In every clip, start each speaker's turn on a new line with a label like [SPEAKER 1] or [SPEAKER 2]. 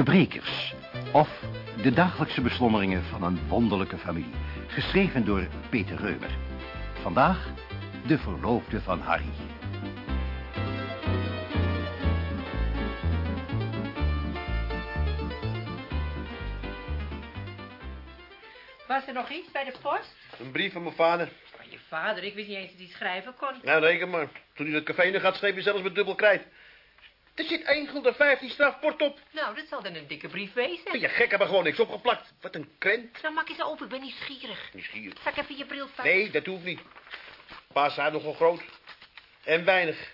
[SPEAKER 1] De Brekers. Of De dagelijkse beslommeringen van een wonderlijke familie. Geschreven door Peter Reumer. Vandaag De verloofde van Harry.
[SPEAKER 2] Was er nog iets bij de post?
[SPEAKER 3] Een brief van mijn vader.
[SPEAKER 2] Van je vader, ik wist niet eens dat hij schrijven kon.
[SPEAKER 3] Nou, reken maar. Toen hij dat café in gaat, schreef hij zelfs met dubbel krijt. Er zit 1 gulden 15 strafport op.
[SPEAKER 2] Nou, dat zal dan een dikke brief wezen.
[SPEAKER 3] Ben je gek, hebben gewoon niks opgeplakt. Wat een krent.
[SPEAKER 2] Nou, maak eens open, ik ben nieuwsgierig.
[SPEAKER 3] Nieuwsgierig.
[SPEAKER 2] Zal ik even je bril vast?
[SPEAKER 3] Nee, dat hoeft niet. Pa staat nogal groot. En weinig.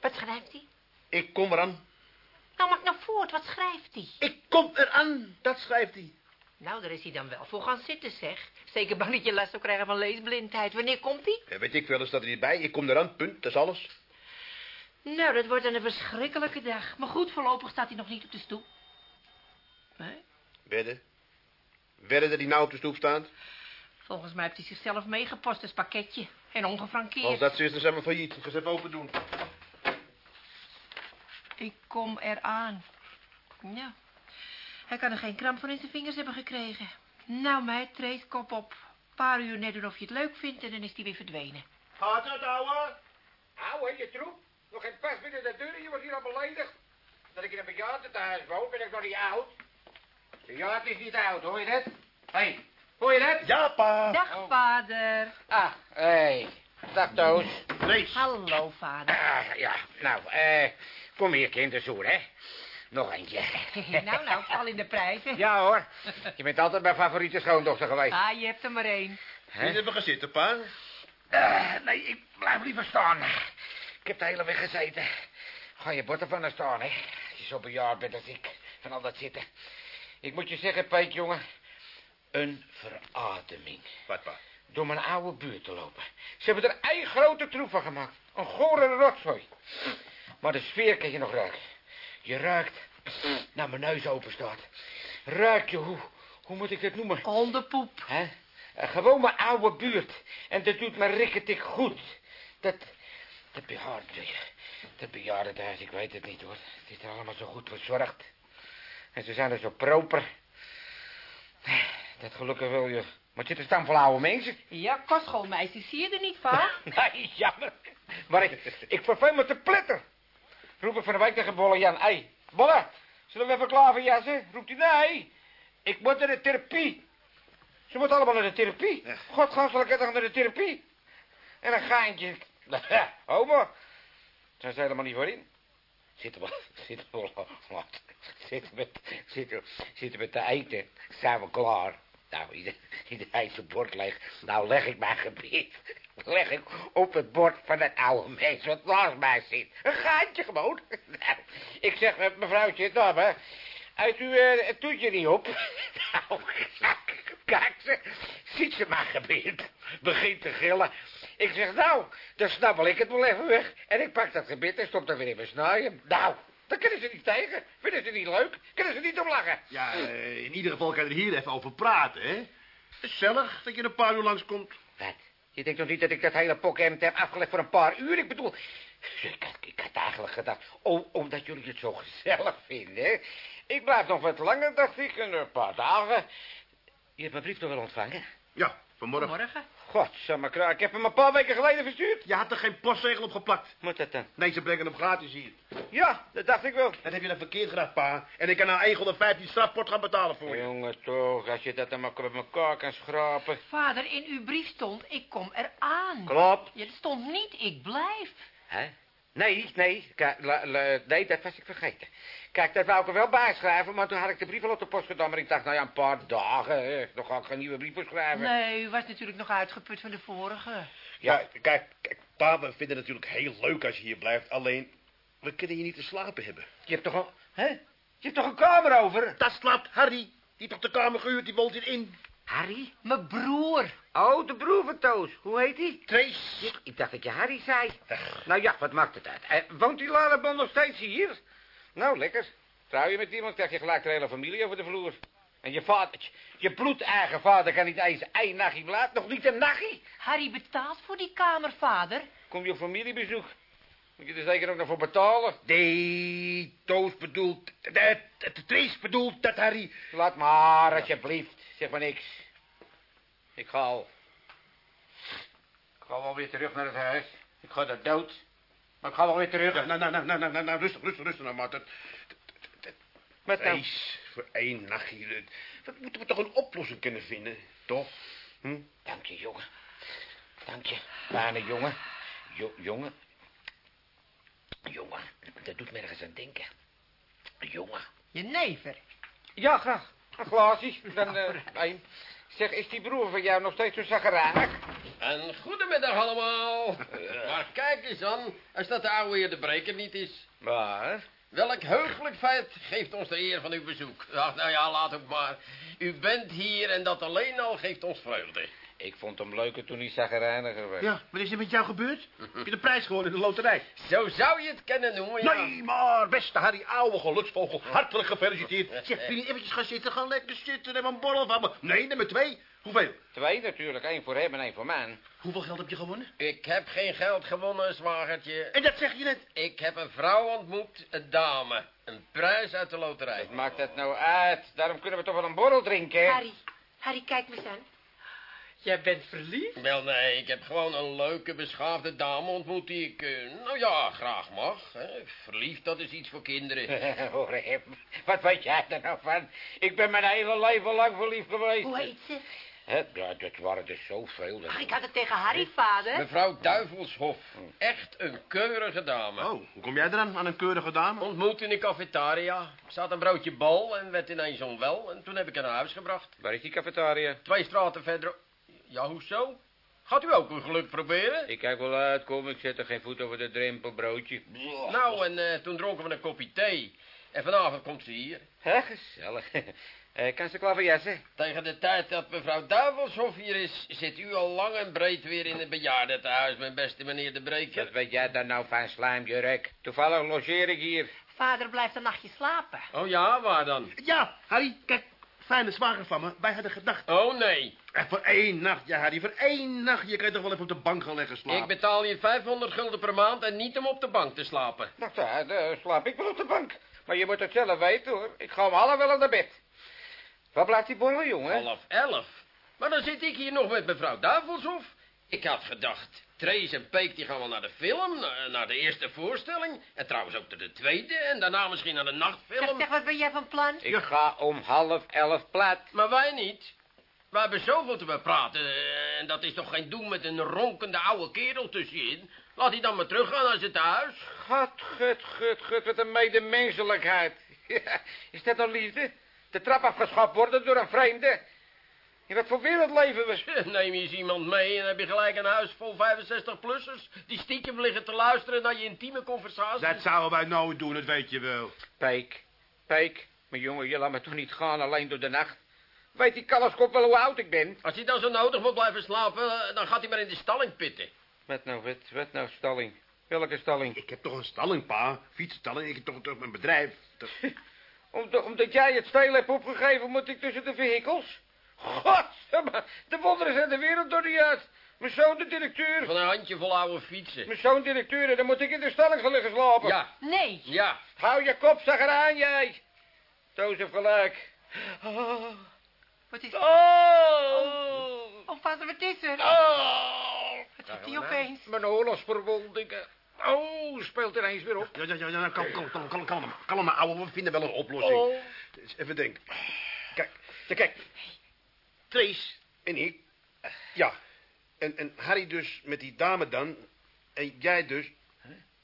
[SPEAKER 2] Wat schrijft hij?
[SPEAKER 3] Ik kom eraan.
[SPEAKER 2] Nou, maak nou voort, wat schrijft hij?
[SPEAKER 3] Ik kom eraan, dat schrijft hij.
[SPEAKER 2] Nou, daar is hij dan wel voor gaan zitten, zeg. Zeker bang dat je last zou krijgen van leesblindheid. Wanneer komt hij?
[SPEAKER 3] Ja, weet ik wel, er staat er niet bij. Ik kom eraan, punt, dat is alles.
[SPEAKER 2] Nou, dat wordt dan een verschrikkelijke dag. Maar goed, voorlopig staat hij nog niet op de stoep. Nee?
[SPEAKER 3] Wedden. Wedden dat hij nou op de stoep staat.
[SPEAKER 2] Volgens mij heeft hij zichzelf meegepost als pakketje. En ongefrankeerd.
[SPEAKER 3] Als dat zo is, dan zijn we failliet. Ik ga ze even open doen.
[SPEAKER 2] Ik kom eraan. Ja. Hij kan er geen kramp van in zijn vingers hebben gekregen. Nou, meid, treed kop op. Een paar uur net doen of je het leuk vindt en dan is hij weer verdwenen.
[SPEAKER 3] Gaat het, ouwe?
[SPEAKER 4] Ouwe, je troep. Nog geen pas binnen de deur en je wordt hier al beledigd. Dat ik in een bejaardentehuis woon, ben ik nog niet oud. Bejaard is niet oud, hoor je dat? Hé, hey, hoor je dat?
[SPEAKER 3] Ja, pa.
[SPEAKER 2] Dag,
[SPEAKER 4] Oh.
[SPEAKER 2] vader.
[SPEAKER 4] Ah, hé. Hey. Dag, Toos.
[SPEAKER 3] Nee.
[SPEAKER 2] Hallo, vader.
[SPEAKER 4] Ah, ja, nou, eh, kom hier, kinderzoer, hè. Nog eentje.
[SPEAKER 2] nou, nou, val in de prijzen.
[SPEAKER 4] Ja, hoor. Je bent altijd mijn favoriete schoondochter geweest.
[SPEAKER 2] Ah, je hebt er maar één.
[SPEAKER 4] Hè?
[SPEAKER 3] Niet even gaan zitten, pa.
[SPEAKER 4] Eh, nee, ik blijf liever staan. Ik heb de hele weg gezeten. Ga je bord ervan naar staan, hè. Als je zo bejaard bent als ik, van al dat zitten. Ik moet je zeggen, Peet, jongen. Een verademing.
[SPEAKER 3] Wat, pa?
[SPEAKER 4] Door mijn oude buurt te lopen. Ze hebben er één grote troep van gemaakt. Een gore rotzooi. Maar de sfeer kan je nog ruiken. Je ruikt, nou mijn neus open staat. Ruik je, hoe, hoe moet ik het noemen?
[SPEAKER 2] Hondenpoep.
[SPEAKER 4] Hè? Gewoon mijn oude buurt. En dat doet me rikketik goed. Dat, dat bejaarde, dat bejaardenhuis, ik weet het niet hoor. Het is er allemaal zo goed verzorgd. En ze zijn er zo proper. Dat gelukkig wil je. Maar het zit er staan vol oude mensen.
[SPEAKER 2] Ja, kostschoolmeisjes, zie je er niet van?
[SPEAKER 4] Nee, jammer. Maar ik, ik verveel me te pletter. Roep ik van de week tegen Bolle Jan. Hé, hey, Bolle, zullen we even klaverjassen? Roept hij, nee. Ik moet naar de therapie. Ze moeten allemaal naar de therapie.
[SPEAKER 3] Ja.
[SPEAKER 4] God, gaan ze lekker naar de therapie. En een gaantje. Homo. Daar zijn ze helemaal niet voor in. Zitten we, zitten we, wat, zitten we, zitten, zitten we te eten. Zijn we klaar. Nou, ieder, ieder het bord leeg. Nou leg ik mijn gebied. Leg ik op het bord van het oude mens wat naast mij zit. Een gaatje gewoon. Nou, ik zeg met mevrouwtje, nou hè. Uit uw eh, het toetje niet op. Nou, kijk ze. Ziet ze mijn gebied. Begint te gillen. Ik zeg, nou, dan snappel ik het wel even weg. En ik pak dat gebit en stop dat weer in mijn snaaien. Nou, dan kunnen ze niet tegen. Vinden ze niet leuk. Kunnen ze niet om lachen.
[SPEAKER 3] Ja, eh, in ieder geval kan je er hier even over praten, hè? Gezellig dat je een paar uur langskomt.
[SPEAKER 4] Wat? Je denkt toch niet dat ik dat hele pokhemd heb afgelegd voor een paar uur? Ik bedoel, ik had, ik had eigenlijk gedacht, oh, omdat jullie het zo gezellig vinden. Ik blijf nog wat langer, dacht ik, een paar dagen. Je hebt mijn brief nog wel ontvangen?
[SPEAKER 3] Ja, vanmorgen.
[SPEAKER 2] Morgen.
[SPEAKER 4] Godsamme kraak, ik heb hem een paar weken geleden verstuurd.
[SPEAKER 3] Je had er geen postzegel op geplakt.
[SPEAKER 4] Moet dat dan?
[SPEAKER 3] Nee, ze brengen hem gratis hier.
[SPEAKER 4] Ja, dat dacht ik wel.
[SPEAKER 3] Dat heb je dan verkeerd gedaan, pa. En ik kan nou 1 gulden 15 strafport gaan betalen voor je.
[SPEAKER 4] Jongen toch, als je dat dan maar met elkaar kan schrapen.
[SPEAKER 2] Vader, in uw brief stond, ik kom eraan.
[SPEAKER 4] Klopt.
[SPEAKER 2] Ja, er stond niet, ik blijf.
[SPEAKER 4] Hè? Nee, nee, nee, dat was ik vergeten. Kijk, dat wou ik er wel bijschrijven, maar toen had ik de brief al op de post gedaan. Maar ik dacht, nou ja, een paar dagen, dan ga ik geen nieuwe brief schrijven.
[SPEAKER 2] Nee, u was natuurlijk nog uitgeput van de vorige.
[SPEAKER 3] Ja, kijk, kijk, pa, we vinden het natuurlijk heel leuk als je hier blijft. Alleen, we kunnen je niet te slapen hebben.
[SPEAKER 4] Je hebt toch een, hè? Je hebt toch een kamer over?
[SPEAKER 3] Daar slaapt Harry. Die heeft toch de kamer gehuurd, die woont hierin.
[SPEAKER 4] Harry?
[SPEAKER 2] Mijn broer.
[SPEAKER 4] Oh, de broer van Toos. Hoe heet hij?
[SPEAKER 3] Trace.
[SPEAKER 4] Ik, ik dacht dat je Harry zei. Nou ja, wat maakt het uit? Eh, woont die Lalebon nog steeds hier? Nou, lekker. Trouw je met iemand, krijg je gelijk de hele familie over de vloer. En je vader, je bloedeigen vader kan niet eens één nachtje blijven. Nog niet een nachtje.
[SPEAKER 2] Harry betaalt voor die kamer, vader.
[SPEAKER 4] Kom je op familiebezoek? Moet je er zeker ook nog voor betalen?
[SPEAKER 3] Nee, Toos bedoelt... De, bedoelt dat Harry...
[SPEAKER 4] Laat maar, alsjeblieft. Zeg maar niks. Ik ga al. Ik ga wel weer terug naar het huis. Ik ga daar dood. Maar ik ga wel weer terug.
[SPEAKER 3] Ja, nou, nou, nou, nou, nou, nou, nou, rustig, rustig, rustig nou, maar dat...
[SPEAKER 4] Wat nou?
[SPEAKER 3] Trace, voor één nacht hier... Dat moeten we toch een oplossing kunnen vinden, toch? Hm?
[SPEAKER 4] Dank je, jongen. Dank je. Fijne jongen. Jo jongen. Jongen, dat doet me ergens aan denken. Jongen.
[SPEAKER 2] Je never.
[SPEAKER 4] Ja, graag. Een glaasje. Dan, eh, één. Zeg, is die broer van jou nog steeds zo zagrijnig?
[SPEAKER 5] En goedemiddag allemaal. Maar kijk eens aan, als dat de oude heer de breker niet is.
[SPEAKER 4] Waar?
[SPEAKER 5] Welk heugelijk feit geeft ons de eer van uw bezoek? Ach, nou ja, laat ook maar. U bent hier en dat alleen al geeft ons vreugde.
[SPEAKER 4] Ik vond hem leuker toen hij zagrijniger werd.
[SPEAKER 3] Ja, wat is er met jou gebeurd? Heb je de prijs gewonnen in de loterij?
[SPEAKER 5] Zo zou je het kennen noemen, ja.
[SPEAKER 3] Nee, maar beste Harry, oude geluksvogel, hartelijk gefeliciteerd. Zeg, wil je eventjes gaan zitten? Ga lekker zitten, neem een borrel van me. Nee, nummer twee. Hoeveel?
[SPEAKER 4] Twee natuurlijk. één voor hem en één voor mij.
[SPEAKER 3] Hoeveel geld heb je gewonnen?
[SPEAKER 5] Ik heb geen geld gewonnen, zwagertje.
[SPEAKER 3] En dat zeg je net.
[SPEAKER 5] Ik heb een vrouw ontmoet, een dame. Een prijs uit de loterij.
[SPEAKER 4] Wat maakt dat nou uit? Daarom kunnen we toch wel een borrel drinken.
[SPEAKER 2] Harry, Harry, kijk me eens aan. Jij bent verliefd?
[SPEAKER 5] Wel, nee, ik heb gewoon een leuke, beschaafde dame ontmoet die ik, eh, nou ja, graag mag. Hè. Verliefd, dat is iets voor kinderen.
[SPEAKER 4] Hoor hem. Wat weet jij er nou van? Ik ben mijn hele leven lang verliefd geweest.
[SPEAKER 2] Hoe heet ze?
[SPEAKER 4] Hè, ja, dat waren er zoveel.
[SPEAKER 2] Ach, ik had het tegen Harry, vader.
[SPEAKER 5] Mevrouw Duivelshof, echt een keurige dame.
[SPEAKER 3] Oh, hoe kom jij eraan, aan een keurige dame?
[SPEAKER 5] Ontmoet in de cafetaria, zat een broodje bal en werd ineens onwel. En toen heb ik haar naar huis gebracht.
[SPEAKER 4] Waar is die cafetaria?
[SPEAKER 5] Twee straten verder. Ja, hoezo? Gaat u ook uw geluk proberen?
[SPEAKER 4] Ik kijk wel uit, kom. Ik zet er geen voet over de drempel, broodje.
[SPEAKER 5] Nou, en eh, toen dronken we een kopje thee. En vanavond komt ze hier.
[SPEAKER 4] Hè, gezellig. Eh, kan ze klaverjassen?
[SPEAKER 5] Tegen de tijd dat mevrouw Duivelshof hier is, zit u al lang en breed weer in het bejaardentehuis, mijn beste meneer de Breker.
[SPEAKER 4] Wat weet jij daar nou van, slijmjurk? Toevallig logeer ik hier.
[SPEAKER 2] Vader blijft een nachtje slapen.
[SPEAKER 5] Oh ja, waar dan?
[SPEAKER 3] Ja, Harry, kijk, fijne zwager van me. Wij hadden gedacht.
[SPEAKER 5] Oh nee,
[SPEAKER 3] En voor één nacht, ja, Harry, voor één nacht. Je kan toch wel even op de bank gaan liggen slapen.
[SPEAKER 5] ik betaal je 500 gulden per maand en niet om op de bank te slapen.
[SPEAKER 4] Nou, daar daar slaap ik wel op de bank. Maar je moet het zelf weten, hoor. Ik ga om half wel naar bed. Waar blijft die borrel, jongen?
[SPEAKER 5] Half elf. Maar dan zit ik hier nog met mevrouw Duivelshof. Ik had gedacht, Trace en Peek die gaan wel naar de film, na- naar de eerste voorstelling. En trouwens ook naar de tweede en daarna misschien naar de
[SPEAKER 2] Zeg,
[SPEAKER 5] nachtfilm.
[SPEAKER 2] zeg, wat ben jij van plan?
[SPEAKER 4] Ik ga om half elf plat.
[SPEAKER 5] Maar wij niet. We hebben zoveel te bepraten eh, en dat is toch geen doen met een ronkende oude kerel tussenin. Laat hij dan maar teruggaan naar zijn thuis.
[SPEAKER 4] God, gut, gut, gut, wat een medemenselijkheid. Ja, is dat nou liefde? De trap afgeschaft worden door een vreemde? In wat voor wereld leven we?
[SPEAKER 5] Neem je eens iemand mee en heb je gelijk een huis vol 65-plussers... die stiekem liggen te luisteren naar je intieme conversaties.
[SPEAKER 3] Dat zouden wij nooit doen, dat weet je wel.
[SPEAKER 4] Peek, Peek, mijn jongen, je laat me toch niet gaan alleen door de nacht? Weet die kalfskop wel hoe oud ik ben?
[SPEAKER 5] Als hij dan zo nodig moet blijven slapen, dan gaat hij maar in de stalling pitten.
[SPEAKER 4] Wat nou, wat, wat nou stalling? Welke stalling?
[SPEAKER 3] Ik heb toch een stalling, pa. Fietsstalling. Ik heb toch, toch een bedrijf. Dat-
[SPEAKER 4] Omdat, omdat jij het stelen hebt opgegeven, moet ik tussen de vehikels? God, de wonderen zijn de wereld door die uit. Mijn zoon de directeur.
[SPEAKER 5] Van een handjevol oude fietsen.
[SPEAKER 4] Mijn zoon directeur, en dan moet ik in de stalling gaan liggen slapen.
[SPEAKER 5] Ja,
[SPEAKER 2] Nee.
[SPEAKER 5] ja.
[SPEAKER 4] Hou je kop, zeg eraan, jij. Toos heeft gelijk.
[SPEAKER 2] Wat is...
[SPEAKER 4] Oh!
[SPEAKER 2] Oh, vader, wat is er?
[SPEAKER 4] Oh!
[SPEAKER 2] Wat heeft hij opeens?
[SPEAKER 4] Mijn oorlogsverwondingen. Oh, speelt er eens weer op.
[SPEAKER 3] Ja, ja, ja, ja, kalm, kalm, kalm, kalm, kalm, kalm maar, ouwe, we vinden wel een oplossing.
[SPEAKER 4] Oh.
[SPEAKER 3] Dus even denken. Kijk, ja, kijk. Trace en ik. Ja. En, en Harry dus met die dame dan. En jij dus.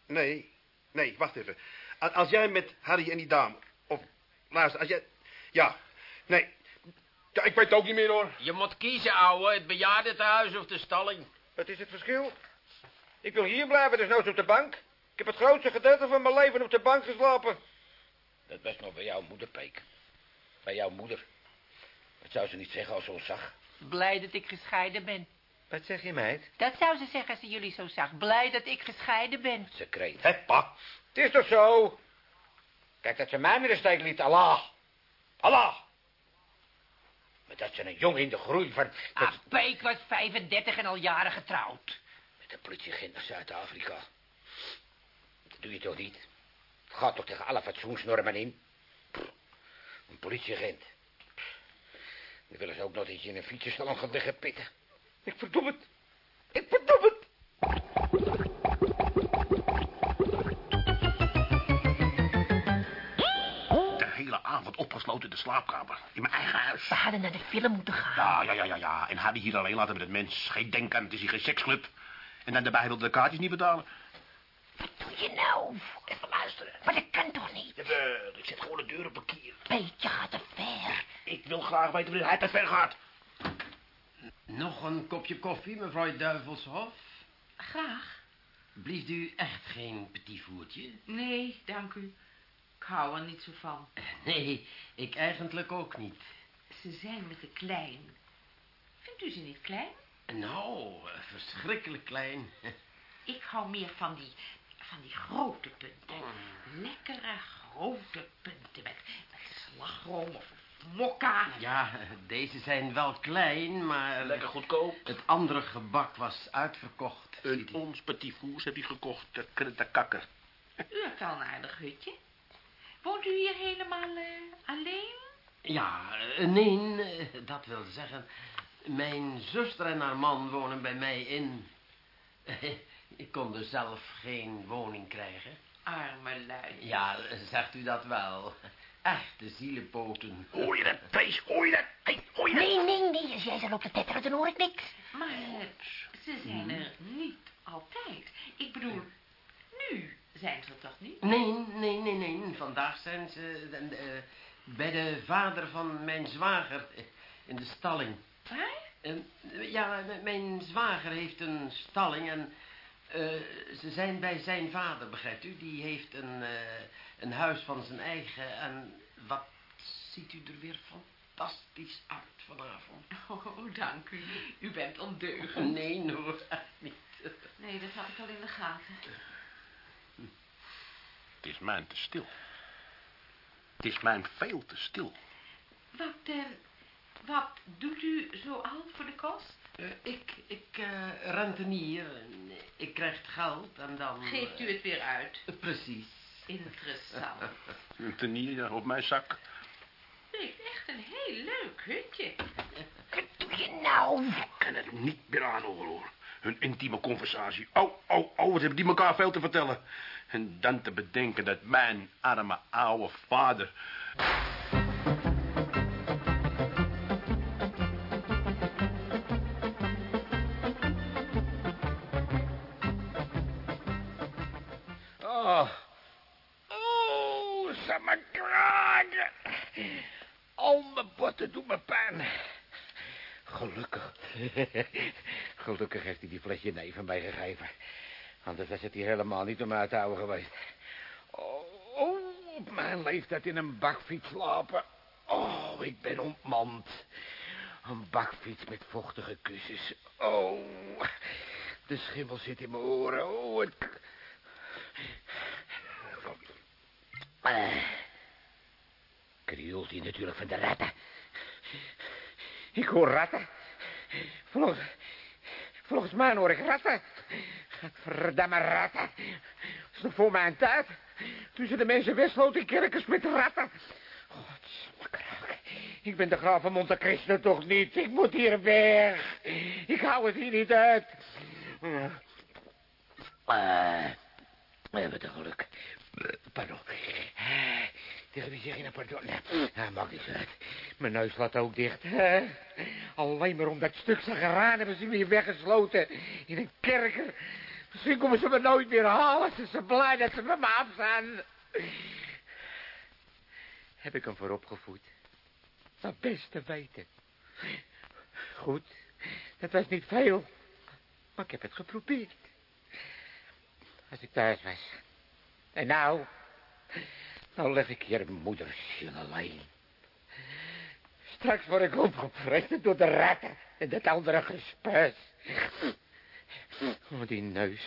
[SPEAKER 3] Nee, nee, wacht even. Als jij met Harry en die dame. Of, luister, als jij. Ja, nee. Ja, ik weet het ook niet meer hoor.
[SPEAKER 5] Je moet kiezen, ouwe, het bejaardentehuis of de stalling.
[SPEAKER 4] Wat is het verschil? Ik wil hier blijven, dus nooit op de bank. Ik heb het grootste gedeelte van mijn leven op de bank geslapen. Dat was nog bij jouw moeder, Peek. Bij jouw moeder. Wat zou ze niet zeggen als ze ons zag?
[SPEAKER 2] Blij dat ik gescheiden ben.
[SPEAKER 4] Wat zeg je, meid?
[SPEAKER 2] Dat zou ze zeggen als ze jullie zo zag. Blij dat ik gescheiden ben.
[SPEAKER 4] Ze kreet.
[SPEAKER 3] Hé, pa.
[SPEAKER 4] Het is toch zo? Kijk, dat ze mij met de steek liet, Allah. Allah. Maar dat ze een jongen in de groei van...
[SPEAKER 2] Ah, Peek was 35 en al jaren getrouwd.
[SPEAKER 4] Een politieagent naar Zuid-Afrika. doe je toch niet? Het gaat toch tegen alle fatsoensnormen in? Pff, Een politieagent. Dan willen ze ook nog dat je in een fietsenstalling gaat liggen pitten. Ik verdom het. Ik verdom het.
[SPEAKER 3] De hele avond opgesloten in de slaapkamer. In mijn eigen huis.
[SPEAKER 2] We hadden naar de film moeten gaan.
[SPEAKER 3] Ja, ja, ja, ja, ja. En Harry hier alleen laten met het mens. Geen denken aan, het is hier geen seksclub. En dan daarbij wilde de kaartjes niet betalen.
[SPEAKER 2] Doe je nou?
[SPEAKER 3] Even luisteren.
[SPEAKER 2] Maar dat kan toch niet?
[SPEAKER 3] Jawel, ik zet gewoon de deur op een kier.
[SPEAKER 2] Beetje gaat te ver.
[SPEAKER 3] Ik wil graag weten wanneer hij te ver gaat.
[SPEAKER 5] Nog een kopje koffie, mevrouw Duivelshof?
[SPEAKER 6] Graag.
[SPEAKER 5] Blieft u echt geen petit voertje?
[SPEAKER 6] Nee, dank u. Ik hou er niet zo van.
[SPEAKER 5] Nee, ik eigenlijk ook niet.
[SPEAKER 6] Ze zijn me te klein. Vindt u ze niet klein?
[SPEAKER 5] Nou, verschrikkelijk klein.
[SPEAKER 6] Ik hou meer van die, van die grote punten. Lekkere grote punten met, met slagroom of mokka.
[SPEAKER 5] Ja, deze zijn wel klein, maar...
[SPEAKER 3] Lekker goedkoop.
[SPEAKER 5] Het andere gebak was uitverkocht.
[SPEAKER 3] Een ons petit fours heb je gekocht. Dat de kakker.
[SPEAKER 6] U hebt wel een aardig hutje. Woont u hier helemaal eh, alleen?
[SPEAKER 5] Ja, eh, nee, eh, dat wil zeggen... Mijn zuster en haar man wonen bij mij in. Ik kon dus zelf geen woning krijgen.
[SPEAKER 6] Arme lui.
[SPEAKER 5] Ja, zegt u dat wel. Echte zielenpoten.
[SPEAKER 3] Hoor je dat, Pees? Hoor je dat? Hey, hoor je dat?
[SPEAKER 2] Nee, nee, nee. Als jij zo loopt te tetteren, dan hoor ik niks.
[SPEAKER 6] Maar ze zijn er niet altijd. Ik bedoel, nu zijn ze er toch niet?
[SPEAKER 5] Nee, nee, nee, nee. Vandaag zijn ze eh, eh, bij de vader van mijn zwager in de stalling. Eh, ja, mijn zwager heeft een stalling en eh, ze zijn bij zijn vader, begrijpt u? Die heeft een, eh, een huis van zijn eigen en wat ziet u er weer fantastisch uit vanavond.
[SPEAKER 6] Oh, dank u. U bent ondeugend.
[SPEAKER 5] Nee, hoor, echt niet.
[SPEAKER 6] Nee, dat had ik al in de gaten.
[SPEAKER 3] Het is mij te stil. Het is mij veel te stil.
[SPEAKER 6] Wat, eh, wat doet u zo al voor de kost?
[SPEAKER 5] Eh, ik, ik eh, rentenier, en ik krijg het geld en dan...
[SPEAKER 6] Geeft u het weer uit?
[SPEAKER 5] eh, precies.
[SPEAKER 6] Interessant.
[SPEAKER 3] Een tenier op mijn zak.
[SPEAKER 6] U heeft echt een heel leuk hutje.
[SPEAKER 2] Wat doe je nou?
[SPEAKER 3] Ik kan het niet meer aanhoren, hoor. Hun intieme conversatie. Oh, oh, oh, wat hebben die elkaar veel te vertellen. En dan te bedenken dat mijn arme oude vader...
[SPEAKER 4] Al mijn botten doen me pijn. Gelukkig. Gelukkig heeft hij die flesje neven mij gegeven. Anders was het hier helemaal niet om uit te houden geweest. Oh, oh, op mijn leeftijd in een bakfiets slapen. Oh, ik ben ontmand. Een bakfiets met vochtige kussens. Oh, de schimmel zit in mijn oren. Oh, het... Eh, Krioelt hij natuurlijk van de ratten. Ik hoor ratten. Volgens, volgens mij hoor ik ratten. Verdamme ratten. Dat is voor mijn tijd. Tussen de mensen wegsloten in kerkers met ratten. Godsmakkerak. Ik ben de graaf van toch niet. Ik moet hier weg. Ik hou het hier niet uit. Eh, eh, wat een geluk. Eh, Pardon. Tegen wie zeg je nou pardon? Ah, maakt niet uit. Mijn neus laat ook dicht. Eh, Alleen maar om dat stuk zageraan hebben ze me hier weggesloten. In een kerker. Misschien komen ze me nooit meer halen. Ze zijn blij dat ze met me af zijn. Heb ik hem vooropgevoed? Dat best te weten. Goed, dat was niet veel. Maar ik heb het geprobeerd. Als ik thuis was. En nou, nou leg ik hier moeder alleen. Straks word ik opgevreten door de ratten en dat andere gespuis. Oh, die neus.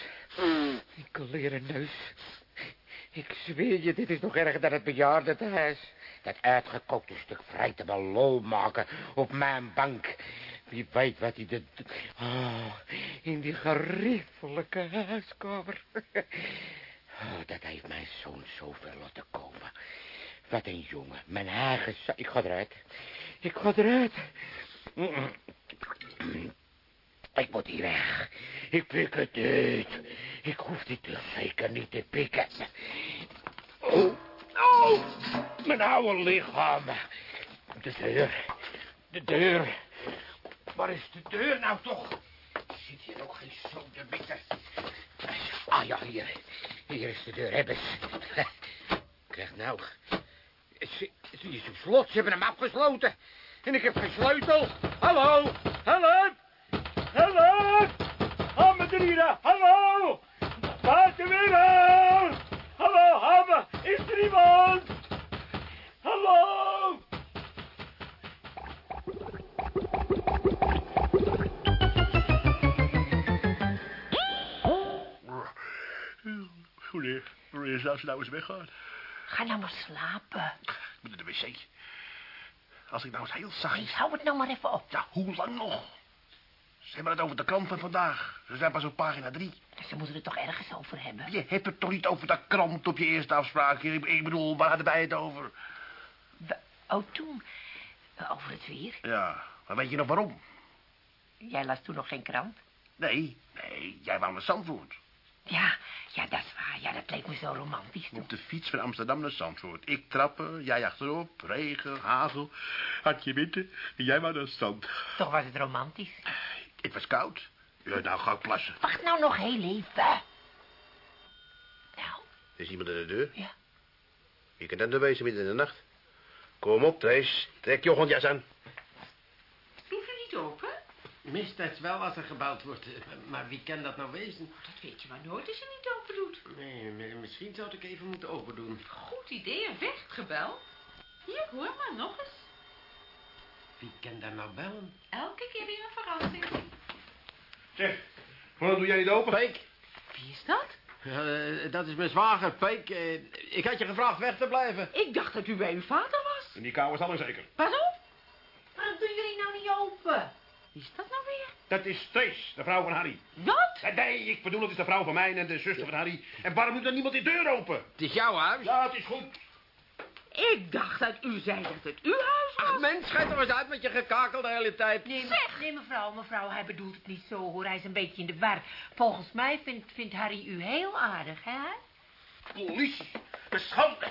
[SPEAKER 4] Die koleren neus. Ik zweer je, dit is nog erger dan het bejaardentehuis. Dat uitgekookte stuk vrij te lol maken op mijn bank. Wie weet wat hij de... Oh, in die geriefelijke huiskamer. Oh, dat heeft mijn zoon zoveel laten komen. Wat een jongen. Mijn geza- Ik ga eruit. Ik ga eruit. Ik moet hier weg. Ik pik het niet. Ik hoef dit dus zeker niet te pikken. Oh, oh, mijn oude lichaam. De deur. De deur. Waar is de deur nou toch? Er zit hier ook geen sodemieter. Ah ja, hier. Hier is de deur, hebben ze. Krijg nou. Je op slot, ze hebben hem afgesloten. En ik heb geen sleutel. Hallo, hallo, hallo. Hamme drieën, hallo. Buitenwereld. Hallo, Hamme, is er iemand? Hallo.
[SPEAKER 3] Wanneer, wanneer zou nou eens weggaan?
[SPEAKER 2] Ga nou maar slapen.
[SPEAKER 3] Ik moet naar de wc. Als ik nou eens heel saai...
[SPEAKER 2] Hou het nou maar even op.
[SPEAKER 3] Ja, hoe lang nog? Ze hebben het over de krant van vandaag. Ze zijn pas op pagina drie.
[SPEAKER 2] Ze moeten het toch ergens over hebben.
[SPEAKER 3] Je hebt het toch niet over dat krant op je eerste afspraak? Ik, ik bedoel, waar hadden wij het over?
[SPEAKER 2] We- oh, toen. Eh, Over het weer.
[SPEAKER 3] Ja, maar weet je nog waarom?
[SPEAKER 2] Jij las toen nog geen krant.
[SPEAKER 3] Nee, nee, jij wou naar Zandvoort.
[SPEAKER 2] Ja, ja, dat is waar. Ja, dat leek me zo romantisch toen.
[SPEAKER 3] Op de fiets van Amsterdam naar Zandvoort. Ik trappen, jij achterop, regen, hagel. Had je winter en jij wou naar zand.
[SPEAKER 2] Toch was het romantisch.
[SPEAKER 3] Het was koud. Ja, nou ga ik plassen.
[SPEAKER 2] Wacht nou nog heel even. Nou,
[SPEAKER 3] Er is iemand aan de deur.
[SPEAKER 2] Ja.
[SPEAKER 3] Je kunt aan de wezen midden in de nacht. Kom op, Trace. Trek je ochtendjas aan.
[SPEAKER 6] Doet u niet open?
[SPEAKER 5] Mistijds wel als er gebouwd wordt. eh, Maar wie kan dat nou wezen?
[SPEAKER 6] Dat weet je maar nooit als je niet open doet.
[SPEAKER 5] Nee, misschien zou ik even moeten overdoen.
[SPEAKER 6] Goed idee, een vechtgebel. Hier, hoor maar nog eens.
[SPEAKER 5] Wie kan daar nou bellen?
[SPEAKER 6] Elke keer weer een verrassing.
[SPEAKER 3] Zeg, waarom doe jij niet open?
[SPEAKER 5] Peek.
[SPEAKER 6] Wie is dat?
[SPEAKER 5] Eh, dat is mijn zwager, Peek. Eh, ik had je gevraagd weg te blijven.
[SPEAKER 6] Ik dacht dat u bij uw vader was.
[SPEAKER 3] In die kou is alles zeker.
[SPEAKER 6] Pardon?
[SPEAKER 2] waarom doen jullie nou niet open?
[SPEAKER 6] Wie is dat nou?
[SPEAKER 3] Dat is Trace, de vrouw van Harry.
[SPEAKER 6] Wat?
[SPEAKER 3] Nee, Nee, ik bedoel, het is de vrouw van mij en de zuster van Harry. En waarom doet dan niemand die deur open?
[SPEAKER 5] Het is jouw huis.
[SPEAKER 3] Ja, het is goed.
[SPEAKER 6] Ik dacht dat u zei dat het uw huis was.
[SPEAKER 5] Ach, mens, schijt toch eens uit met je gekakel de hele tijd.
[SPEAKER 2] Nee, me- nee, mevrouw, mevrouw, hij bedoelt het niet zo, hoor. Hij is een beetje in de war. Volgens mij vindt, vindt Harry u heel aardig, hè?
[SPEAKER 3] Politie. De schande.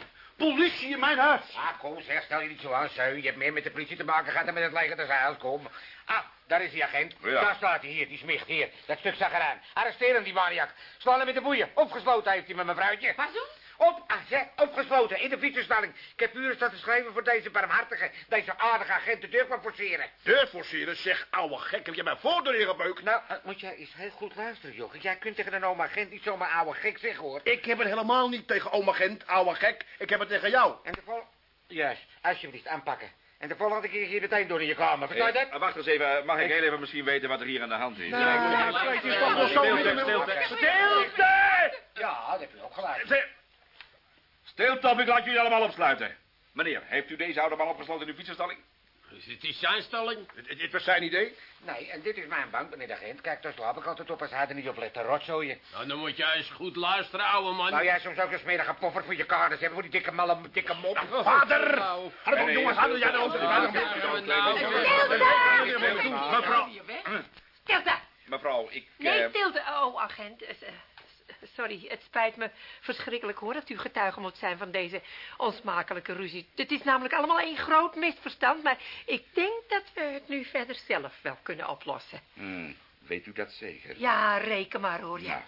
[SPEAKER 3] Politie in mijn huis.
[SPEAKER 4] Ah, kom zeg, stel je niet zo aan, Seu. Je hebt meer met de politie te maken gehad dan met het leger des Heils. Kom. Ah, daar is die agent.
[SPEAKER 1] Ja.
[SPEAKER 4] Daar staat hij hier, die smicht hier. Dat stuk zag eraan. Arresteer hem, die maniak. Slaan hem met de boeien. Opgesloten heeft hij met mevrouwtje.
[SPEAKER 6] Pardon?
[SPEAKER 4] Op, ah, zeg, opgesloten, in de fietsenstalling. Ik heb uren staan te schrijven voor deze barmhartige, deze aardige agent de deur kwam forceren.
[SPEAKER 3] Deur forceren, zeg, ouwe gek. Heb je mijn voordeur ingebeukt?
[SPEAKER 4] Nou, eh, moet jij eens heel goed luisteren, joh. Jij kunt tegen een oma agent niet zomaar ouwe gek zeggen, hoor.
[SPEAKER 3] Ik heb het helemaal niet tegen oma Gent, ouwe gek. Ik heb het tegen jou.
[SPEAKER 4] En de vol... Juist, alsjeblieft, aanpakken. En de volgende keer hier meteen door in je kamer. Versta je dat?
[SPEAKER 7] Eh, wacht eens even, mag ik heel even misschien weten wat er hier aan de hand is?
[SPEAKER 3] Nou, is toch wel zo
[SPEAKER 7] Stilte, stilte.
[SPEAKER 3] Stilte!
[SPEAKER 4] Ja, dat heb je ook gelijk.
[SPEAKER 7] Of ik laat jullie allemaal opsluiten. Meneer, heeft u deze oude man opgesloten in uw fietsenstalling?
[SPEAKER 5] Het is zijn stalling.
[SPEAKER 3] dit- dit was zijn idee.
[SPEAKER 4] Nee, en dit is mijn bank, meneer de agent. Kijk, daar slaap ik altijd op als hij er niet op let. Te rotzooien.
[SPEAKER 5] Nou, dan moet jij eens goed luisteren, ouwe man.
[SPEAKER 4] Nou, jij soms ook een smerige poffer voor je kaders hebben voor die dikke malle, dikke mop.
[SPEAKER 3] Vader!
[SPEAKER 5] Nou,
[SPEAKER 3] Hallo,
[SPEAKER 7] Nee, nee,
[SPEAKER 3] jongens, hadden jij nou...
[SPEAKER 7] stilte.
[SPEAKER 3] Mevrouw,
[SPEAKER 6] je?
[SPEAKER 2] Stilte!
[SPEAKER 7] Mevrouw, ik...
[SPEAKER 2] Nee,
[SPEAKER 7] eh,
[SPEAKER 2] stilte. Oh, agent. Sorry, het spijt me verschrikkelijk hoor dat u getuige moet zijn van deze onsmakelijke ruzie. Het is namelijk allemaal een groot misverstand, maar ik denk dat we het nu verder zelf wel kunnen oplossen.
[SPEAKER 7] hmm, weet u dat zeker?
[SPEAKER 2] Ja, reken maar hoor, ja.
[SPEAKER 7] Nou,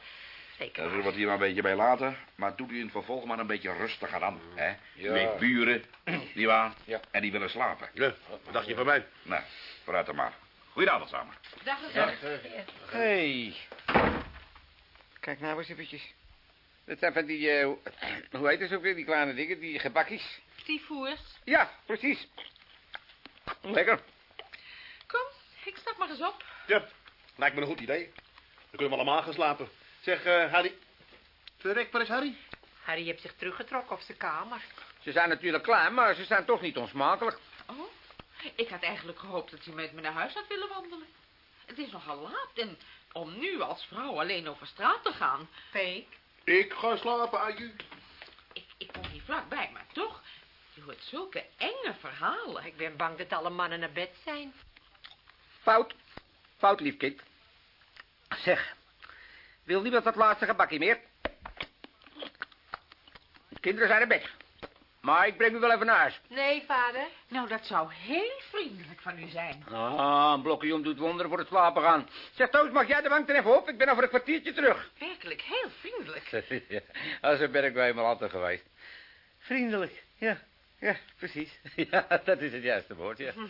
[SPEAKER 2] Reken
[SPEAKER 7] Dan
[SPEAKER 2] maar.
[SPEAKER 7] zullen we het hier maar een beetje bij laten. Maar doet u in het vervolg maar een beetje rustiger aan. Hè?
[SPEAKER 4] Ja.
[SPEAKER 7] Heeft buren, nietwaar?
[SPEAKER 4] Ja.
[SPEAKER 7] En die willen slapen.
[SPEAKER 3] Ja, wat dacht je van mij?
[SPEAKER 7] Nou, vooruit dan maar. Goedenavond samen.
[SPEAKER 6] Dag, dag.
[SPEAKER 4] Hey. Kijk nou eens eventjes. Dat zijn van die, eh, hoe heet het ook weer, die kleine dingen, die gebakjes.
[SPEAKER 6] Stiefvoers.
[SPEAKER 4] Ja, precies. Lekker.
[SPEAKER 6] Kom, ik stap maar eens op.
[SPEAKER 3] Ja, lijkt me een goed idee. Dan kunnen we allemaal gaan slapen. Zeg, eh, Harry. Verrek, waar is Harry?
[SPEAKER 2] Harry heeft zich teruggetrokken op zijn kamer.
[SPEAKER 4] Ze zijn natuurlijk klaar, maar ze zijn toch niet onsmakelijk.
[SPEAKER 6] Oh, ik had eigenlijk gehoopt dat u met me naar huis had willen wandelen. Het is nogal laat en om nu als vrouw alleen over straat te gaan.
[SPEAKER 2] Peek,
[SPEAKER 3] Ik ga slapen, aju.
[SPEAKER 6] Ik, ik woon hier vlakbij, maar toch... Je hoort zulke enge verhalen.
[SPEAKER 2] Ik ben bang dat alle mannen naar bed zijn.
[SPEAKER 4] Fout. Fout, lief kind. Zeg, wil niemand dat laatste gebakje meer? De kinderen zijn in bed. Maar ik breng u wel even naar huis.
[SPEAKER 2] Nee, vader.
[SPEAKER 6] Nou, dat zou heel vriendelijk van u zijn.
[SPEAKER 4] Ah, een blokje om doet wonderen voor het slapen gaan. Zeg, Toos, mag jij de bank er even op? Ik ben over een kwartiertje terug.
[SPEAKER 6] Werkelijk heel vriendelijk.
[SPEAKER 4] ja, als zo ben ik bij eenmaal altijd geweest. Vriendelijk, ja. Ja, precies. Ja, dat is het juiste woord, ja.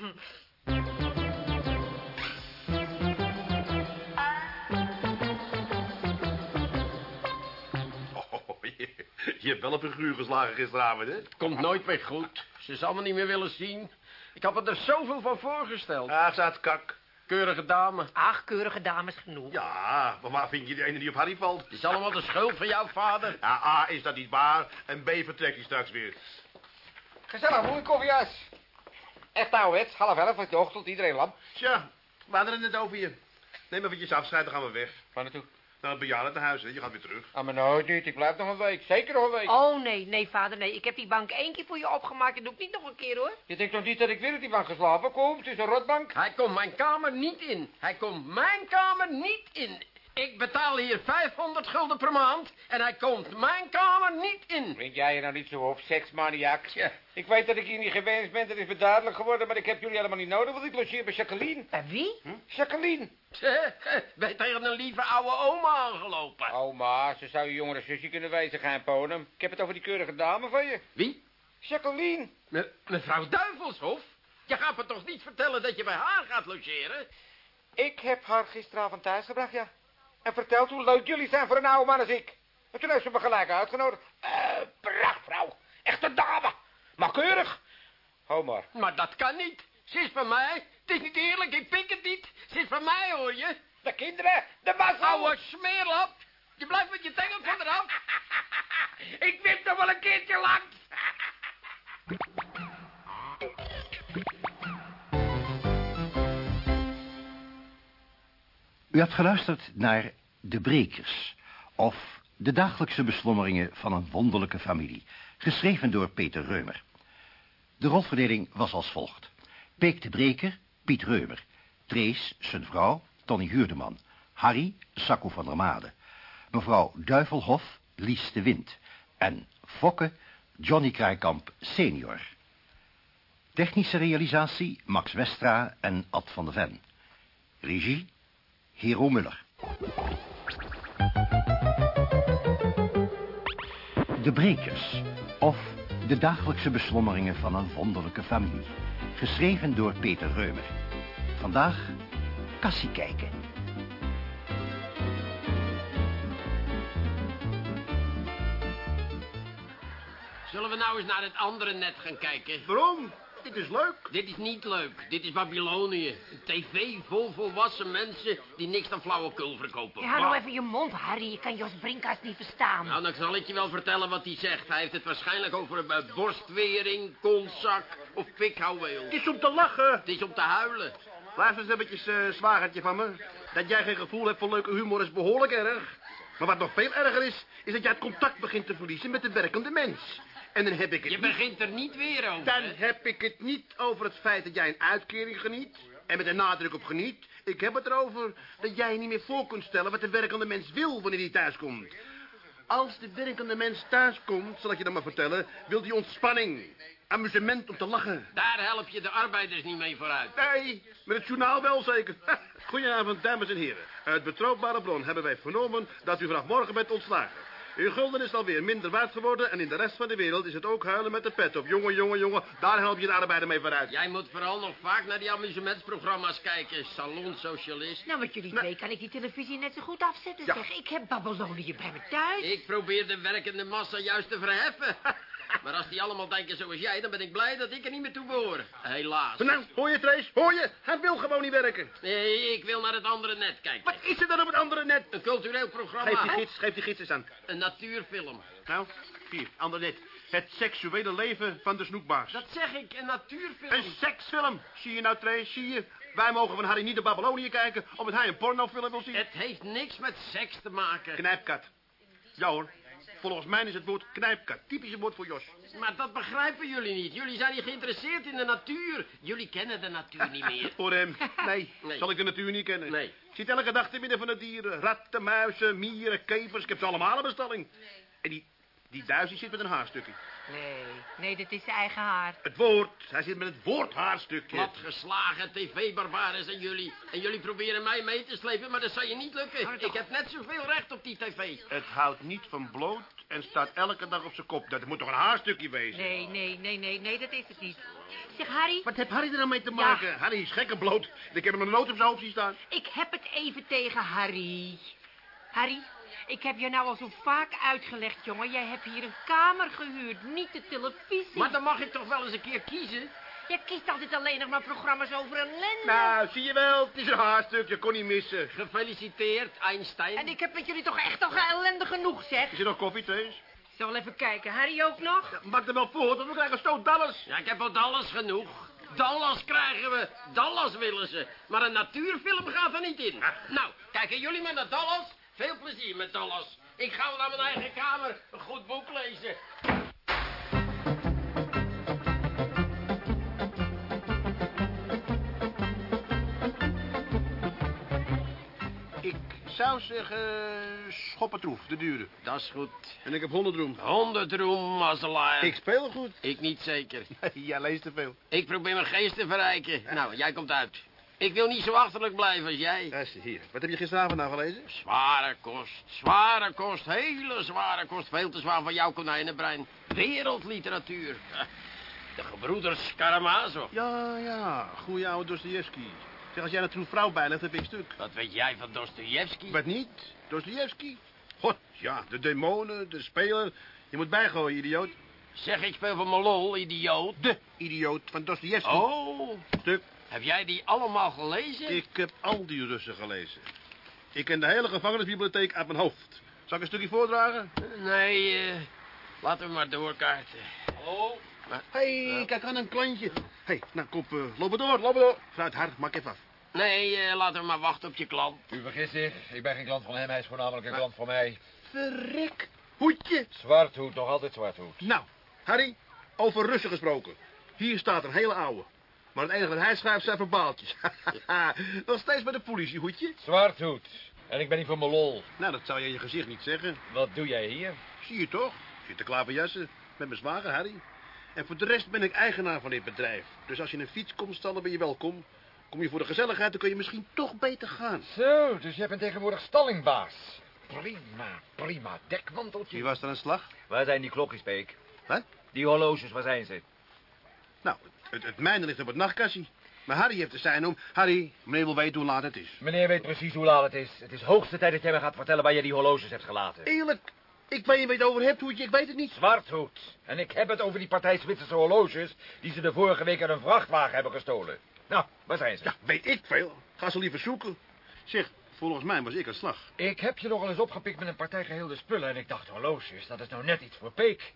[SPEAKER 3] je hebt wel een figuur geslagen gisteravond, hè?
[SPEAKER 5] Komt nooit meer goed. Ze zal me niet meer willen zien. Ik had me er zoveel van voorgesteld.
[SPEAKER 3] Ah, zaad kak.
[SPEAKER 5] Keurige dame.
[SPEAKER 2] Ach, keurige dames genoeg.
[SPEAKER 3] Ja, maar waar vind je die ene die op Harry valt?
[SPEAKER 5] Het is allemaal de schuld van jouw vader.
[SPEAKER 3] Ja, A, is dat niet waar. En B, vertrekt hij straks weer.
[SPEAKER 4] Gezellig, mooi koffiehuis. Echt ouderwets, half elf, uit de ochtend, iedereen lam.
[SPEAKER 3] Tja, we hadden het net over je. Neem eventjes afscheid, dan gaan we weg.
[SPEAKER 4] Waar naartoe?
[SPEAKER 3] Naar het bejaardentehuis, hè. Je gaat weer terug.
[SPEAKER 4] Ah, maar nooit niet. Ik blijf nog een week. Zeker nog een week.
[SPEAKER 2] Oh, nee, nee, vader, nee. Ik heb die bank één keer voor je opgemaakt. Dat doe ik niet nog een keer, hoor.
[SPEAKER 4] Je denkt toch niet dat ik weer op die bank geslapen kom? Het is een rotbank.
[SPEAKER 5] Hij komt mijn kamer niet in. Hij komt mijn kamer niet in. Ik betaal hier 500 gulden per maand en hij komt mijn kamer niet in.
[SPEAKER 4] Vind jij je nou niet zo op, seksmaniak?
[SPEAKER 5] Tja.
[SPEAKER 4] Ik weet dat ik hier niet gewenst ben, dat is me duidelijk geworden, maar ik heb jullie helemaal niet nodig, want ik logeer bij Jacqueline.
[SPEAKER 2] Bij wie?
[SPEAKER 4] Hm? Jacqueline.
[SPEAKER 5] Ben tegen een lieve oude oma aangelopen.
[SPEAKER 4] Oma, ze zou je jongere zusje kunnen wezen, Gein Ik heb het over die keurige dame van je.
[SPEAKER 5] Wie?
[SPEAKER 4] Jacqueline.
[SPEAKER 5] Me- mevrouw Duivelshof? Je gaat me toch niet vertellen dat je bij haar gaat logeren?
[SPEAKER 4] Ik heb haar gisteravond thuisgebracht, ja. En verteld hoe leuk jullie zijn voor een oude man als ik. En toen heeft ze me gelijk uitgenodigd. Eh, prachtvrouw. Echte dame. Maar keurig. Hou maar.
[SPEAKER 5] Dat kan niet. Ze is van mij. Het is niet eerlijk, ik pik het niet. Ze is van mij, hoor je.
[SPEAKER 4] De kinderen, de mazzel.
[SPEAKER 5] Oude smeerlap. Je blijft met je tengel van eraf.
[SPEAKER 4] Ik wip nog wel een keertje langs.
[SPEAKER 1] U hebt geluisterd naar De Brekers, of De dagelijkse beslommeringen van een wonderlijke familie, geschreven door Peter Reumer. De rolverdeling was als volgt. Peek de Breker, Piet Reumer. Trees, zijn vrouw, Tony Huurdeman. Harry, Sacco van der Made. Mevrouw Duivelhof, Lies de Wind. En Fokke, Johnny Kraaikamp senior. Technische realisatie, Max Westra en Ad van der Ven. Regie, Hero Muller. De Brekers, of de dagelijkse beslommeringen van een wonderlijke familie. Geschreven door Peter Reumer. Vandaag Kassie kijken.
[SPEAKER 5] Zullen we nou eens naar het andere net gaan kijken?
[SPEAKER 3] Waarom? Dit is leuk.
[SPEAKER 5] Dit is niet leuk. Dit is Babylonië. Een tv vol volwassen mensen die niks dan flauwekul verkopen.
[SPEAKER 2] Ja, hou nou even je mond, Harry. Je kan Jos Brinkhuis niet verstaan.
[SPEAKER 5] Nou, dan zal ik je wel vertellen wat hij zegt. Hij heeft het waarschijnlijk over een eh, borstwering, kontzak of pikhouweel.
[SPEAKER 3] Het is om te lachen.
[SPEAKER 5] Het is om te huilen.
[SPEAKER 3] Luister eens eventjes, eh zwagertje van me. Dat jij geen gevoel hebt voor leuke humor is behoorlijk erg. Maar wat nog veel erger is, is dat jij het contact begint te verliezen met de werkende mens. En dan heb ik het
[SPEAKER 5] Je
[SPEAKER 3] niet...
[SPEAKER 5] begint er niet weer over.
[SPEAKER 3] Dan
[SPEAKER 5] hè?
[SPEAKER 3] heb ik het niet over het feit dat jij een uitkering geniet. En met een nadruk op geniet. Ik heb het erover dat jij niet meer voor kunt stellen wat de werkende mens wil wanneer hij thuis komt. Als de werkende mens thuis komt, zal ik je dan maar vertellen, wil die ontspanning. Amusement om te lachen.
[SPEAKER 5] Daar help je de arbeiders niet mee vooruit.
[SPEAKER 3] Nee, met het journaal wel zeker. Goedenavond, dames en heren. Uit betrouwbare bron hebben wij vernomen dat u vanaf morgen bent ontslagen. Uw gulden is alweer minder waard geworden en in de rest van de wereld is het ook huilen met de pet op. Jongen, jongen, jongen, daar help je de arbeider mee vooruit.
[SPEAKER 5] Jij moet vooral nog vaak naar die amusementsprogramma's kijken. Salonsocialist.
[SPEAKER 2] Nou, met jullie twee kan ik die televisie net zo goed afzetten,
[SPEAKER 3] Ja.
[SPEAKER 2] zeg. Ik heb Babylonië bij me thuis.
[SPEAKER 5] Ik probeer de werkende massa juist te verheffen. Maar als die allemaal denken zoals jij, dan ben ik blij dat ik er niet meer toe behoor. Helaas.
[SPEAKER 3] Nou, hoor je Trace? Hoor je? Hij wil gewoon niet werken.
[SPEAKER 5] Nee, ik wil naar het andere net kijken.
[SPEAKER 3] Wat is er dan op het andere net?
[SPEAKER 5] Een cultureel
[SPEAKER 3] Geef die
[SPEAKER 5] programma.
[SPEAKER 3] gids, geef die gids eens aan.
[SPEAKER 5] Een natuurfilm.
[SPEAKER 3] Nou, hier, ander net. Het seksuele leven van de snoekbaars.
[SPEAKER 5] Dat zeg ik, een natuurfilm.
[SPEAKER 3] Een seksfilm. Zie je nou, Trace, zie je? Wij mogen van Harry niet de Babylonië kijken, omdat hij een pornofilm wil zien.
[SPEAKER 5] Het heeft niks met seks te maken.
[SPEAKER 3] Knijpkat. Ja hoor, volgens mij is het woord knijpkat typisch een woord voor Jos.
[SPEAKER 5] Maar dat begrijpen jullie niet. Jullie zijn niet geïnteresseerd in de natuur. Jullie kennen de natuur niet meer.
[SPEAKER 3] Voor hem. Nee,
[SPEAKER 5] Nee.
[SPEAKER 3] zal ik de natuur niet kennen.
[SPEAKER 5] Nee.
[SPEAKER 3] Ik zit elke dag te midden van de dieren. Ratten, muizen, mieren, kevers. Ik heb ze allemaal in bestelling. En die, die duis die zit met een haarstukje.
[SPEAKER 2] Nee, nee, dat is zijn eigen haar.
[SPEAKER 3] Het woord. Hij zit met het woord haarstukje.
[SPEAKER 5] Platgeslagen tv-barbaren zijn jullie. En jullie proberen mij mee te slepen, maar dat zal je niet lukken. Ik heb net zoveel recht op die tv.
[SPEAKER 3] Het houdt niet van bloot en staat elke dag op zijn kop. Dat moet toch een haarstukje wezen?
[SPEAKER 2] Nee, nee, nee, nee, nee, dat is het niet. Zeg, Harry,
[SPEAKER 3] Wat heeft Harry er nou mee te
[SPEAKER 2] Ja.
[SPEAKER 3] maken? Harry is gek en bloot. Ik heb hem een noot op zijn hoofd zien staan.
[SPEAKER 2] ik heb het even tegen Harry. Harry, ik heb je nou al zo vaak uitgelegd, jongen. Jij hebt hier een kamer gehuurd, niet de televisie.
[SPEAKER 5] Maar dan mag ik toch wel eens een keer kiezen?
[SPEAKER 2] Je kiest altijd alleen nog maar programma's over ellende.
[SPEAKER 3] Nou, zie je wel. Het is een haarstukje. Kon niet missen.
[SPEAKER 5] Gefeliciteerd, Einstein.
[SPEAKER 2] En ik heb met jullie toch echt al ellende genoeg, zeg.
[SPEAKER 3] Is er nog koffie, Thees?
[SPEAKER 2] Ik zal wel even kijken. Harry ook nog?
[SPEAKER 3] Maak er wel voor, want we krijgen stoot Dallas.
[SPEAKER 5] Ja, ik heb al Dallas genoeg. Dallas krijgen we. Dallas willen ze. Maar een natuurfilm gaat er niet in. Nou, kijken jullie maar naar Dallas. Veel plezier met Dallas. Ik ga wel naar mijn eigen kamer een goed boek lezen.
[SPEAKER 3] Ik zou zeggen, schoppetroef, de dure.
[SPEAKER 5] Dat is goed.
[SPEAKER 3] En ik heb honderd roem.
[SPEAKER 5] Honderd roem, mazzelaar.
[SPEAKER 3] Ik speel goed.
[SPEAKER 5] Ik niet zeker.
[SPEAKER 3] Jij leest te veel.
[SPEAKER 5] Ik probeer mijn geest te verrijken. Nou, jij komt uit. Ik wil niet zo achterlijk blijven als jij.
[SPEAKER 3] Luister, hier. Wat heb je gisteravond nou gelezen?
[SPEAKER 5] Zware kost, zware kost, hele zware kost. Veel te zwaar van jouw konijnenbrein. Wereldliteratuur. De gebroeders Karamazov.
[SPEAKER 3] Ja, ja. Goeie oude Dostoevsky. Zeg, als jij een troef vrouw bijlegt, heb ik stuk.
[SPEAKER 5] Wat weet jij van Dostojevski?
[SPEAKER 3] Wat niet? Dostoevsky? God, ja, de demonen, de speler. Je moet bijgooien, idioot.
[SPEAKER 5] Zeg, ik speel van mijn lol, idioot.
[SPEAKER 3] De idioot van Dostoevsky.
[SPEAKER 5] Oh,
[SPEAKER 3] Stuk.
[SPEAKER 5] Heb jij die allemaal gelezen?
[SPEAKER 3] Ik heb al die Russen gelezen. Ik ken de hele gevangenisbibliotheek uit mijn hoofd. Zal ik een stukje voordragen?
[SPEAKER 5] Nee, eh, laten we maar doorkaarten. Oh,
[SPEAKER 3] Hé, hey, kijk aan een klantje. Hé, hey, nou, kom, uh, lopen door, lopen door. Fruit hard, maak even af.
[SPEAKER 5] nee, eh, laten we maar wachten op je klant.
[SPEAKER 8] U vergist zich. Ik ben geen klant van hem. Hij is voornamelijk een klant van mij.
[SPEAKER 3] Verrek. Hoedje.
[SPEAKER 8] Zwarthoed, nog altijd zwarthoed.
[SPEAKER 3] Nou, Harry, over Russen gesproken. Hier staat een hele oude. Maar het enige wat hij schrijft zijn verbaaltjes. Nog steeds bij de politie, hoedje.
[SPEAKER 8] Zwarthoed. En ik ben niet voor mijn lol.
[SPEAKER 3] Nou, dat zou je in je gezicht niet zeggen.
[SPEAKER 8] Wat doe jij hier?
[SPEAKER 3] Zie je toch? Ik zit te klaar voor jassen. Met mijn zwager, Harry. En voor de rest ben ik eigenaar van dit bedrijf. Dus als je een fiets komt stallen, ben je welkom. Kom je voor de gezelligheid, dan kun je misschien toch beter gaan.
[SPEAKER 8] Zo, dus jij bent tegenwoordig stallingbaas. Prima, prima. Dekmanteltje.
[SPEAKER 3] Wie was er aan de slag?
[SPEAKER 8] Waar zijn die klokjes, Peek?
[SPEAKER 3] Wat?
[SPEAKER 8] Die horloges, waar zijn ze?
[SPEAKER 3] Nou, het, het mijne ligt op het nachtkastje. Maar Harry heeft de zijn om. Harry, meneer wil weten hoe laat het is.
[SPEAKER 8] Meneer weet precies hoe laat het is. Het is hoogste tijd dat jij me gaat vertellen waar je die horloges hebt gelaten.
[SPEAKER 3] Eerlijk, ik weet niet waar je het over hebt, hoedje. Ik weet het niet.
[SPEAKER 8] Zwarthoed. En ik heb het over die partij Zwitserse horloges... die ze de vorige week uit een vrachtwagen hebben gestolen. Nou, waar zijn ze?
[SPEAKER 3] Ja, weet ik veel. Ga ze liever zoeken. Zeg, volgens mij was ik aan slag.
[SPEAKER 8] Ik heb je nogal eens opgepikt met een partij geheelde spullen... en ik dacht, horloges, dat is nou net iets voor Peek.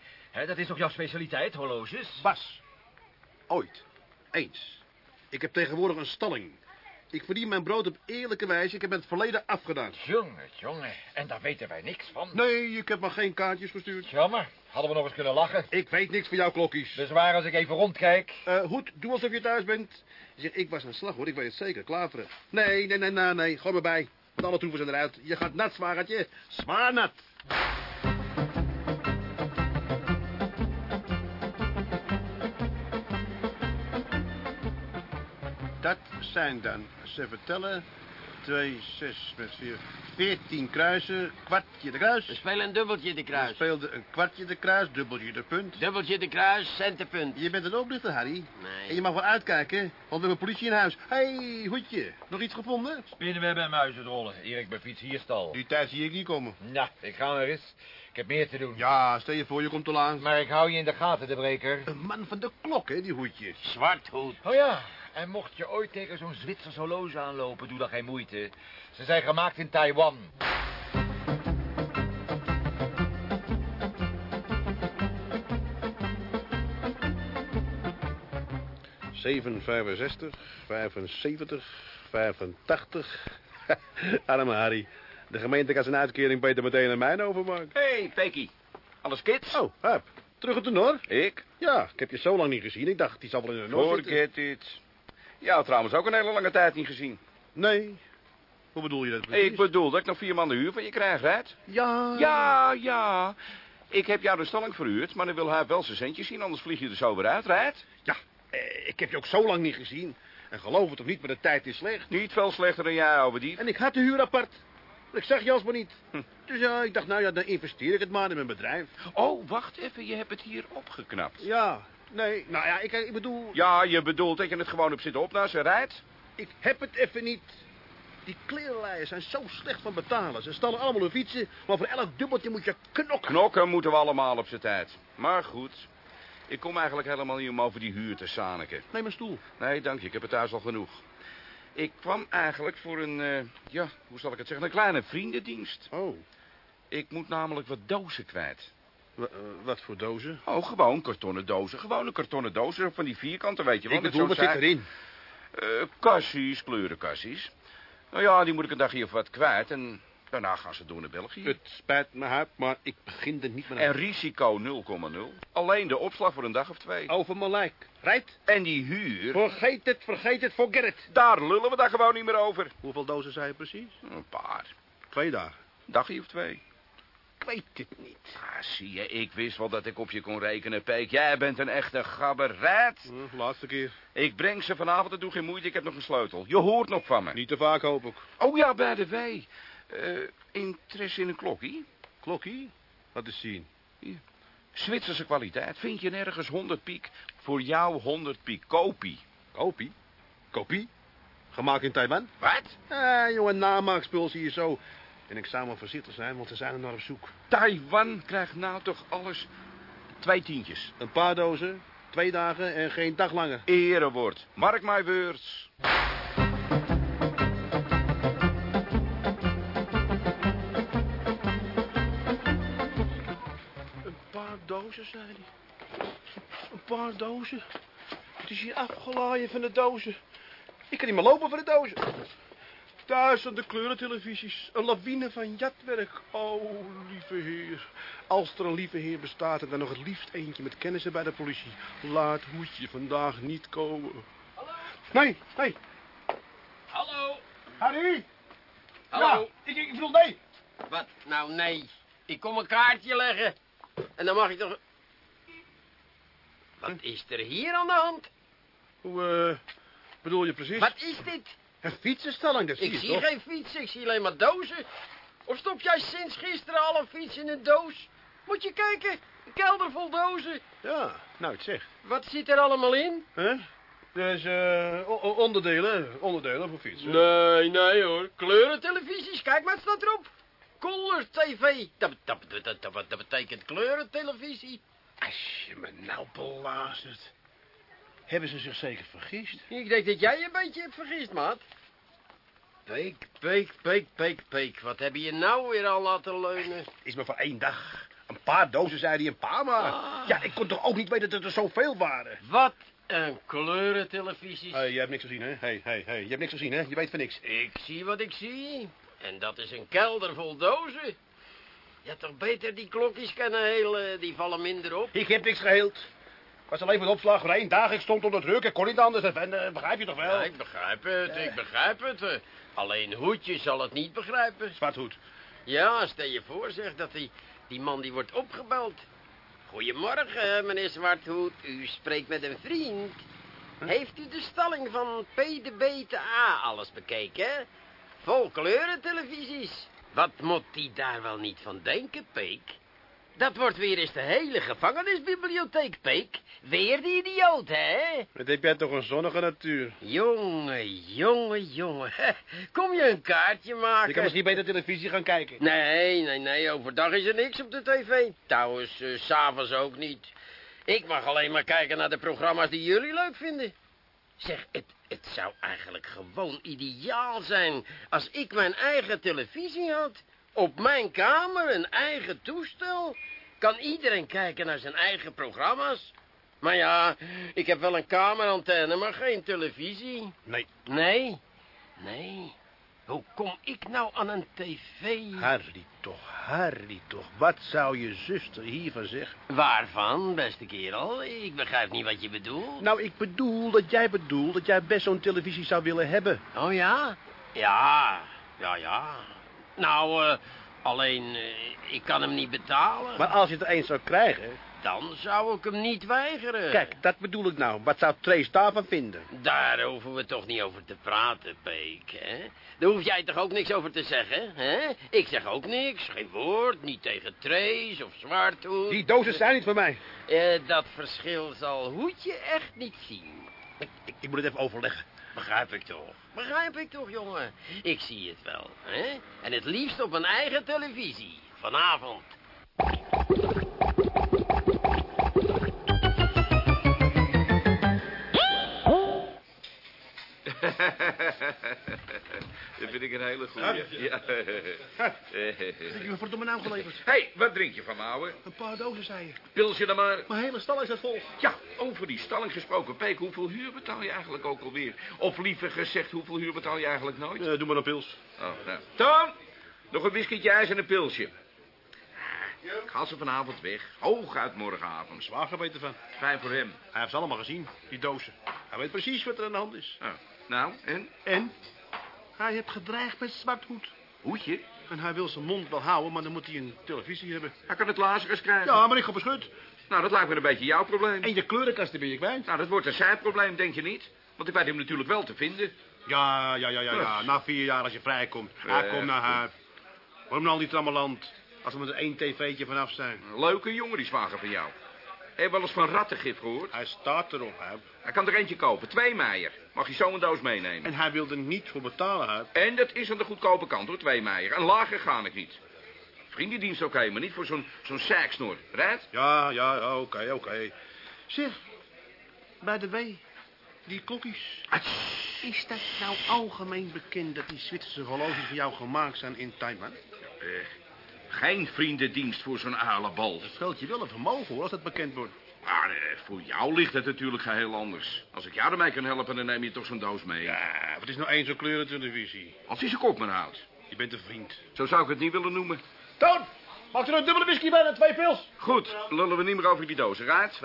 [SPEAKER 8] Dat is toch jouw specialiteit, horloges?
[SPEAKER 3] Bas. Ooit. Eens. Ik heb tegenwoordig een stalling. Ik verdien mijn brood op eerlijke wijze. Ik heb het verleden afgedaan.
[SPEAKER 8] Jongen, jongen. En daar weten wij niks van.
[SPEAKER 3] Nee, ik heb maar geen kaartjes gestuurd.
[SPEAKER 8] Jammer. Hadden we nog eens kunnen lachen.
[SPEAKER 3] Ik weet niks van jouw klokjes.
[SPEAKER 8] Dus waar als ik even rondkijk...
[SPEAKER 3] Eh, Hoed, doe alsof je thuis bent. Zeg, ik was aan slag hoor, ik weet het zeker. Klaveren. Nee, nee, nee, nee, nee. Gooi me bij. Want alle troeven zijn eruit. Je gaat nat, zwagertje. Zwaar nat. Dat zijn dan, ze vertellen, 2, 6 met 4, 14 kruisen, kwartje de kruis.
[SPEAKER 5] We spelen een dubbeltje de kruis.
[SPEAKER 3] speelde een kwartje de kruis, dubbeltje de punt.
[SPEAKER 5] Dubbeltje de kruis, centenpunt.
[SPEAKER 3] Je bent een oplichter, Harry.
[SPEAKER 5] Nee.
[SPEAKER 3] En je mag wel uitkijken, want we hebben politie in huis. Hé, hey, hoedje. Nog iets gevonden?
[SPEAKER 8] Spinnenwebben en muizenrollen. Erik, mijn fiets hier stal.
[SPEAKER 3] Die tijd zie ik niet komen.
[SPEAKER 8] Nou, ik ga er eens. Ik heb meer te doen.
[SPEAKER 3] Ja, stel je voor, je komt te laat.
[SPEAKER 8] Maar ik hou je in de gaten, de breker.
[SPEAKER 3] Een man van de klok, hè, die hoedje.
[SPEAKER 5] Zwarthoed.
[SPEAKER 8] Oh ja, en mocht je ooit tegen zo'n Zwitsers horloge aanlopen, doe dan geen moeite. Ze zijn gemaakt in Taiwan.
[SPEAKER 3] 7, 65, 75, 85. Arme Harry. De gemeente kan zijn uitkering beter meteen aan mij overmaken.
[SPEAKER 7] Hé, hey, Pekie.
[SPEAKER 9] Alles kids?
[SPEAKER 3] Oh, hup. Terug op de Noor?
[SPEAKER 9] Ik?
[SPEAKER 3] Ja, ik heb je zo lang niet gezien. Ik dacht, die zal wel in de Noor zitten.
[SPEAKER 9] Forget it. Ja, trouwens ook een hele lange tijd niet gezien.
[SPEAKER 3] Nee. Hoe bedoel je dat precies?
[SPEAKER 9] Ik bedoel dat ik nog vier maanden huur van je krijg, Red.
[SPEAKER 3] Ja.
[SPEAKER 9] Ja, ja. Ik heb jou de stalling verhuurd, maar dan wil hij wel zijn centjes zien, anders vlieg je er zo weer uit, Red.
[SPEAKER 3] Ja, eh, ik heb je ook zo lang niet gezien. En geloof het of niet, maar de tijd is slecht.
[SPEAKER 9] Niet veel slechter dan jij, ouwe dief.
[SPEAKER 3] En ik had de huur apart. Ik zag je alsmaar niet.
[SPEAKER 9] Hm.
[SPEAKER 3] Dus ja, ik dacht, nou ja, dan investeer ik het maar in mijn bedrijf.
[SPEAKER 9] Oh, wacht even, je hebt het hier opgeknapt.
[SPEAKER 3] Ja, nee, nou ja, ik, ik bedoel,
[SPEAKER 9] Ja, je bedoelt dat je het gewoon op zitten opnassen, Red?
[SPEAKER 3] ik heb het even niet. Die klerenlijers zijn zo slecht van betalen. Ze stallen allemaal hun fietsen, maar voor elk dubbeltje moet je knokken.
[SPEAKER 9] Knokken moeten we allemaal op zijn tijd. Maar goed, ik kom eigenlijk helemaal niet om over die huur te zaniken.
[SPEAKER 3] Neem een stoel.
[SPEAKER 9] Nee, dank je, ik heb het thuis al genoeg. Ik kwam eigenlijk voor een, eh, ja, hoe zal ik het zeggen, een kleine vriendendienst.
[SPEAKER 3] Oh,
[SPEAKER 9] Ik moet namelijk wat dozen kwijt.
[SPEAKER 3] Eh, wat voor dozen?
[SPEAKER 9] Oh, gewoon kartonnen dozen. Gewone kartonnen dozen van die vierkanten, weet je wel.
[SPEAKER 3] ik bedoel, wat zit erin?
[SPEAKER 9] Eh, kassies, kleurenkassies. Nou ja, die moet ik een dagje of wat kwijt en daarna gaan ze door naar België.
[SPEAKER 3] Het spijt me, Huip, maar ik begin er niet meer
[SPEAKER 9] En
[SPEAKER 3] aan.
[SPEAKER 9] risico 0,0. Alleen de opslag voor een dag of twee.
[SPEAKER 3] Over mijn lijk. Rijt?
[SPEAKER 9] En die huur,
[SPEAKER 3] Vergeet het, vergeet het, forget it.
[SPEAKER 9] daar lullen we daar gewoon niet meer over.
[SPEAKER 3] Hoeveel dozen zei je precies?
[SPEAKER 9] Een paar.
[SPEAKER 3] Twee dagen.
[SPEAKER 9] Dagje of twee.
[SPEAKER 3] Ik weet het niet.
[SPEAKER 9] Ah, zie je, ik wist wel dat ik op je kon rekenen, Peek. Jij bent een echte gabberet.
[SPEAKER 3] Hm, laatste keer.
[SPEAKER 9] Ik breng ze vanavond, dat doe geen moeite, ik heb nog een sleutel. Je hoort nog van me.
[SPEAKER 3] Niet te vaak, hoop ik.
[SPEAKER 9] Oh ja, bij de wei. Eh, interesse in een klokkie?
[SPEAKER 3] Klokkie? Wat is zien?
[SPEAKER 9] Zwitserse kwaliteit. Vind je nergens 100 piek? Voor jou 100 piek. Kopie.
[SPEAKER 3] Kopie? Kopie? Gemaakt in Taiwan?
[SPEAKER 9] Wat?
[SPEAKER 3] Eh, jongen, namaakspul zie je zo. En ik zou maar voorzichtig zijn, want ze zijn er naar op zoek.
[SPEAKER 9] Taiwan krijgt nou toch alles twee tientjes.
[SPEAKER 3] Een paar dozen, twee dagen en geen dag langer.
[SPEAKER 9] Erewoord. Mark my words.
[SPEAKER 3] Een paar dozen, zei hij. Een paar dozen. Het is hier afgelaaien van de dozen. Ik kan niet meer lopen voor de dozen. Duizenden kleurentelevisies. Een lawine van jatwerk. Oh, lieve heer. Als er een lieve heer bestaat en dan nog het liefst eentje met kennissen bij de politie. Laat Hoedje vandaag niet komen. Hallo? Nee, nee.
[SPEAKER 5] Hallo?
[SPEAKER 3] Harry?
[SPEAKER 5] Hallo?
[SPEAKER 3] Ja, ik, ik bedoel nee.
[SPEAKER 5] Wat? Nou, nee. Ik kom een kaartje leggen. En dan mag ik toch... Wat is er hier aan de hand?
[SPEAKER 3] Hoe eh, bedoel je precies?
[SPEAKER 5] Wat is dit?
[SPEAKER 3] Een fietsenstalling, dat zie
[SPEAKER 5] Ik
[SPEAKER 3] je
[SPEAKER 5] zie
[SPEAKER 3] toch?
[SPEAKER 5] geen fiets, ik zie alleen maar dozen. Of stop jij sinds gisteren al een fiets in een doos? Moet je kijken, een kelder vol dozen.
[SPEAKER 3] Ja, nou, het zegt.
[SPEAKER 5] Wat zit er allemaal in?
[SPEAKER 3] Hè? Dus o- onderdelen, onderdelen voor fietsen.
[SPEAKER 5] Nee, nee hoor. Kleurentelevisies, kijk maar, het staat erop. Color TV. Dat, dat, dat, dat, dat, dat betekent kleurentelevisie.
[SPEAKER 3] Als je me nou belazert. Hebben ze zich zeker vergist?
[SPEAKER 5] Ik denk dat jij je een beetje hebt vergist, maat. Peek, peek, peek, peek, peek. Wat heb je nou weer al laten leunen?
[SPEAKER 3] Is maar voor één dag. Een paar dozen, zei hij, een paar maar.
[SPEAKER 5] Ah.
[SPEAKER 3] Ja, ik kon toch ook niet weten dat er zoveel waren.
[SPEAKER 5] Wat een kleurentelevisies.
[SPEAKER 3] Hé, je hebt niks gezien, hè? Hé, hé, hé, je hebt niks gezien, hè? Je weet van niks.
[SPEAKER 5] Ik zie wat ik zie. En dat is een kelder vol dozen. Je had toch beter die klokjes kunnen helen, die vallen minder op.
[SPEAKER 3] Ik heb niks geheeld. Was alleen voor de opslag voor één dag. Ik stond onder druk. Ik kon niet anders. En, eh, begrijp je toch wel?
[SPEAKER 5] Ja, ik begrijp het, ik begrijp het. eh. Alleen Hoedje zal het niet begrijpen.
[SPEAKER 3] Zwarthoed.
[SPEAKER 5] Ja, stel je voor, zeg, dat die, die man die wordt opgebeld. Goedemorgen, meneer Zwarthoed. U spreekt met een vriend. Heeft u de stalling van P de B te A alles bekeken? Vol kleurentelevisies. Wat moet die daar wel niet van denken, Peek? Dat wordt weer eens de hele gevangenisbibliotheek, Peek. Weer die idioot, hè?
[SPEAKER 3] Wat heb jij toch een zonnige natuur?
[SPEAKER 5] Jongen, jongen, jongen. Kom je een kaartje maken?
[SPEAKER 3] Je kan misschien beter televisie gaan kijken.
[SPEAKER 5] Nee, nee, nee, overdag is er niks op de tv. Trouwens, eh, s s'avonds ook niet. Ik mag alleen maar kijken naar de programma's die jullie leuk vinden. Zeg, het, het zou eigenlijk gewoon ideaal zijn als ik mijn eigen televisie had. Op mijn kamer, een eigen toestel. Kan iedereen kijken naar zijn eigen programma's. Maar ja, ik heb wel een kamerantenne, maar geen televisie.
[SPEAKER 3] Nee.
[SPEAKER 5] Nee, nee. Hoe kom ik nou aan een tv?
[SPEAKER 3] Harry toch, Harry toch. Wat zou je zuster hiervan zeggen?
[SPEAKER 5] Waarvan, beste kerel? Ik begrijp niet wat je bedoelt.
[SPEAKER 3] Nou, ik bedoel dat jij bedoelt dat jij best zo'n televisie zou willen hebben.
[SPEAKER 5] Oh ja? Ja, ja, ja. Nou, eh, alleen, eh, ik kan hem niet betalen.
[SPEAKER 3] Maar als je het er eens zou krijgen...
[SPEAKER 5] Dan zou ik hem niet weigeren.
[SPEAKER 3] Kijk, dat bedoel ik nou. Wat zou Trace daarvan vinden?
[SPEAKER 5] Daar hoeven we toch niet over te praten, Peek, hè? Daar hoef jij toch ook niks over te zeggen, hè? Ik zeg ook niks, geen woord, niet tegen Trace of Zwarthoed.
[SPEAKER 3] Die dozen zijn niet voor mij.
[SPEAKER 5] Eh, dat verschil zal Hoedje echt niet zien.
[SPEAKER 3] Ik, ik, ik moet het even overleggen.
[SPEAKER 5] Begrijp ik toch. Begrijp ik toch, jongen. Ik zie het wel, hè? En het liefst op een eigen televisie. Vanavond.
[SPEAKER 9] Dat vind ik een hele goeie. Ja.
[SPEAKER 3] Heb je me verdomme naam geleverd?
[SPEAKER 9] Hé, hey, wat drink je van me, ouwe?
[SPEAKER 3] Een paar dozen, zei je.
[SPEAKER 9] Pilsje dan maar.
[SPEAKER 3] Mijn hele stal is het vol.
[SPEAKER 9] Ja, over die stalling gesproken. Peek, hoeveel huur betaal je eigenlijk ook alweer? Of liever gezegd, hoeveel huur betaal je eigenlijk nooit?
[SPEAKER 3] Eh, doe maar een pils.
[SPEAKER 9] Oh, nou. Tom, nog een whiskietje ijs en een pilsje. Ik haal ze vanavond weg. Hooguit morgenavond.
[SPEAKER 3] Zwager weet ervan.
[SPEAKER 9] Fijn voor hem.
[SPEAKER 3] Hij heeft ze allemaal gezien, die dozen. Hij weet precies wat er aan de hand is.
[SPEAKER 9] Oh, nou, en?
[SPEAKER 3] En? Hij heeft gedreigd met zwarthoed.
[SPEAKER 9] Hoedje?
[SPEAKER 3] En hij wil zijn mond wel houden, maar dan moet hij een televisie hebben.
[SPEAKER 9] Hij kan het Lazarus krijgen.
[SPEAKER 3] Ja, maar ik ga beschut.
[SPEAKER 9] Nou, dat lijkt me een beetje jouw probleem.
[SPEAKER 3] En je kleurenkasten ben je kwijt.
[SPEAKER 9] Nou, dat wordt een zijn probleem, denk je niet? Want ik weet hem natuurlijk wel te vinden.
[SPEAKER 3] Ja, ja, ja, ja, ja. Na vier jaar als je vrijkomt. Hij
[SPEAKER 9] Eh.
[SPEAKER 3] komt naar huis. Waarom nou al die trammeland? Als we met er één tv'tje vanaf zijn.
[SPEAKER 9] Een leuke jongen, die zwager van jou. Heb je wel eens van rattengif gehoord?
[SPEAKER 3] Hij staat erop, hè.
[SPEAKER 9] Hij kan er eentje kopen, twee meijer. Mag je zo een doos meenemen.
[SPEAKER 3] En hij wil er niet voor betalen, hè.
[SPEAKER 9] En dat is aan de goedkope kant, hoor, twee meijer. En lager ga ik niet. Vriendendienst oké, maar niet voor zo'n zo'n. Rijdt?
[SPEAKER 3] Ja, ja, ja, oké, oké. Zeg, bij de W, die klokjes. Is dat nou algemeen bekend dat die Zwitserse horloges voor jou gemaakt zijn in Taiwan?
[SPEAKER 9] Eh, geen vriendendienst voor zo'n alenbal.
[SPEAKER 3] Dat scheelt je wel een vermogen, hoor, als dat bekend wordt.
[SPEAKER 9] Maar eh, voor jou ligt het natuurlijk geheel anders. Als ik jou ermee kan helpen, dan neem je toch zo'n doos mee.
[SPEAKER 3] Ja, wat is nou één zo'n kleurentelevisie?
[SPEAKER 9] Als hij zijn kop maar houdt.
[SPEAKER 3] Je bent een vriend.
[SPEAKER 9] Zo zou ik het niet willen noemen.
[SPEAKER 3] Toon, maak er een dubbele whisky bij en twee pils.
[SPEAKER 9] Goed, lullen we niet meer over die dozen, raad?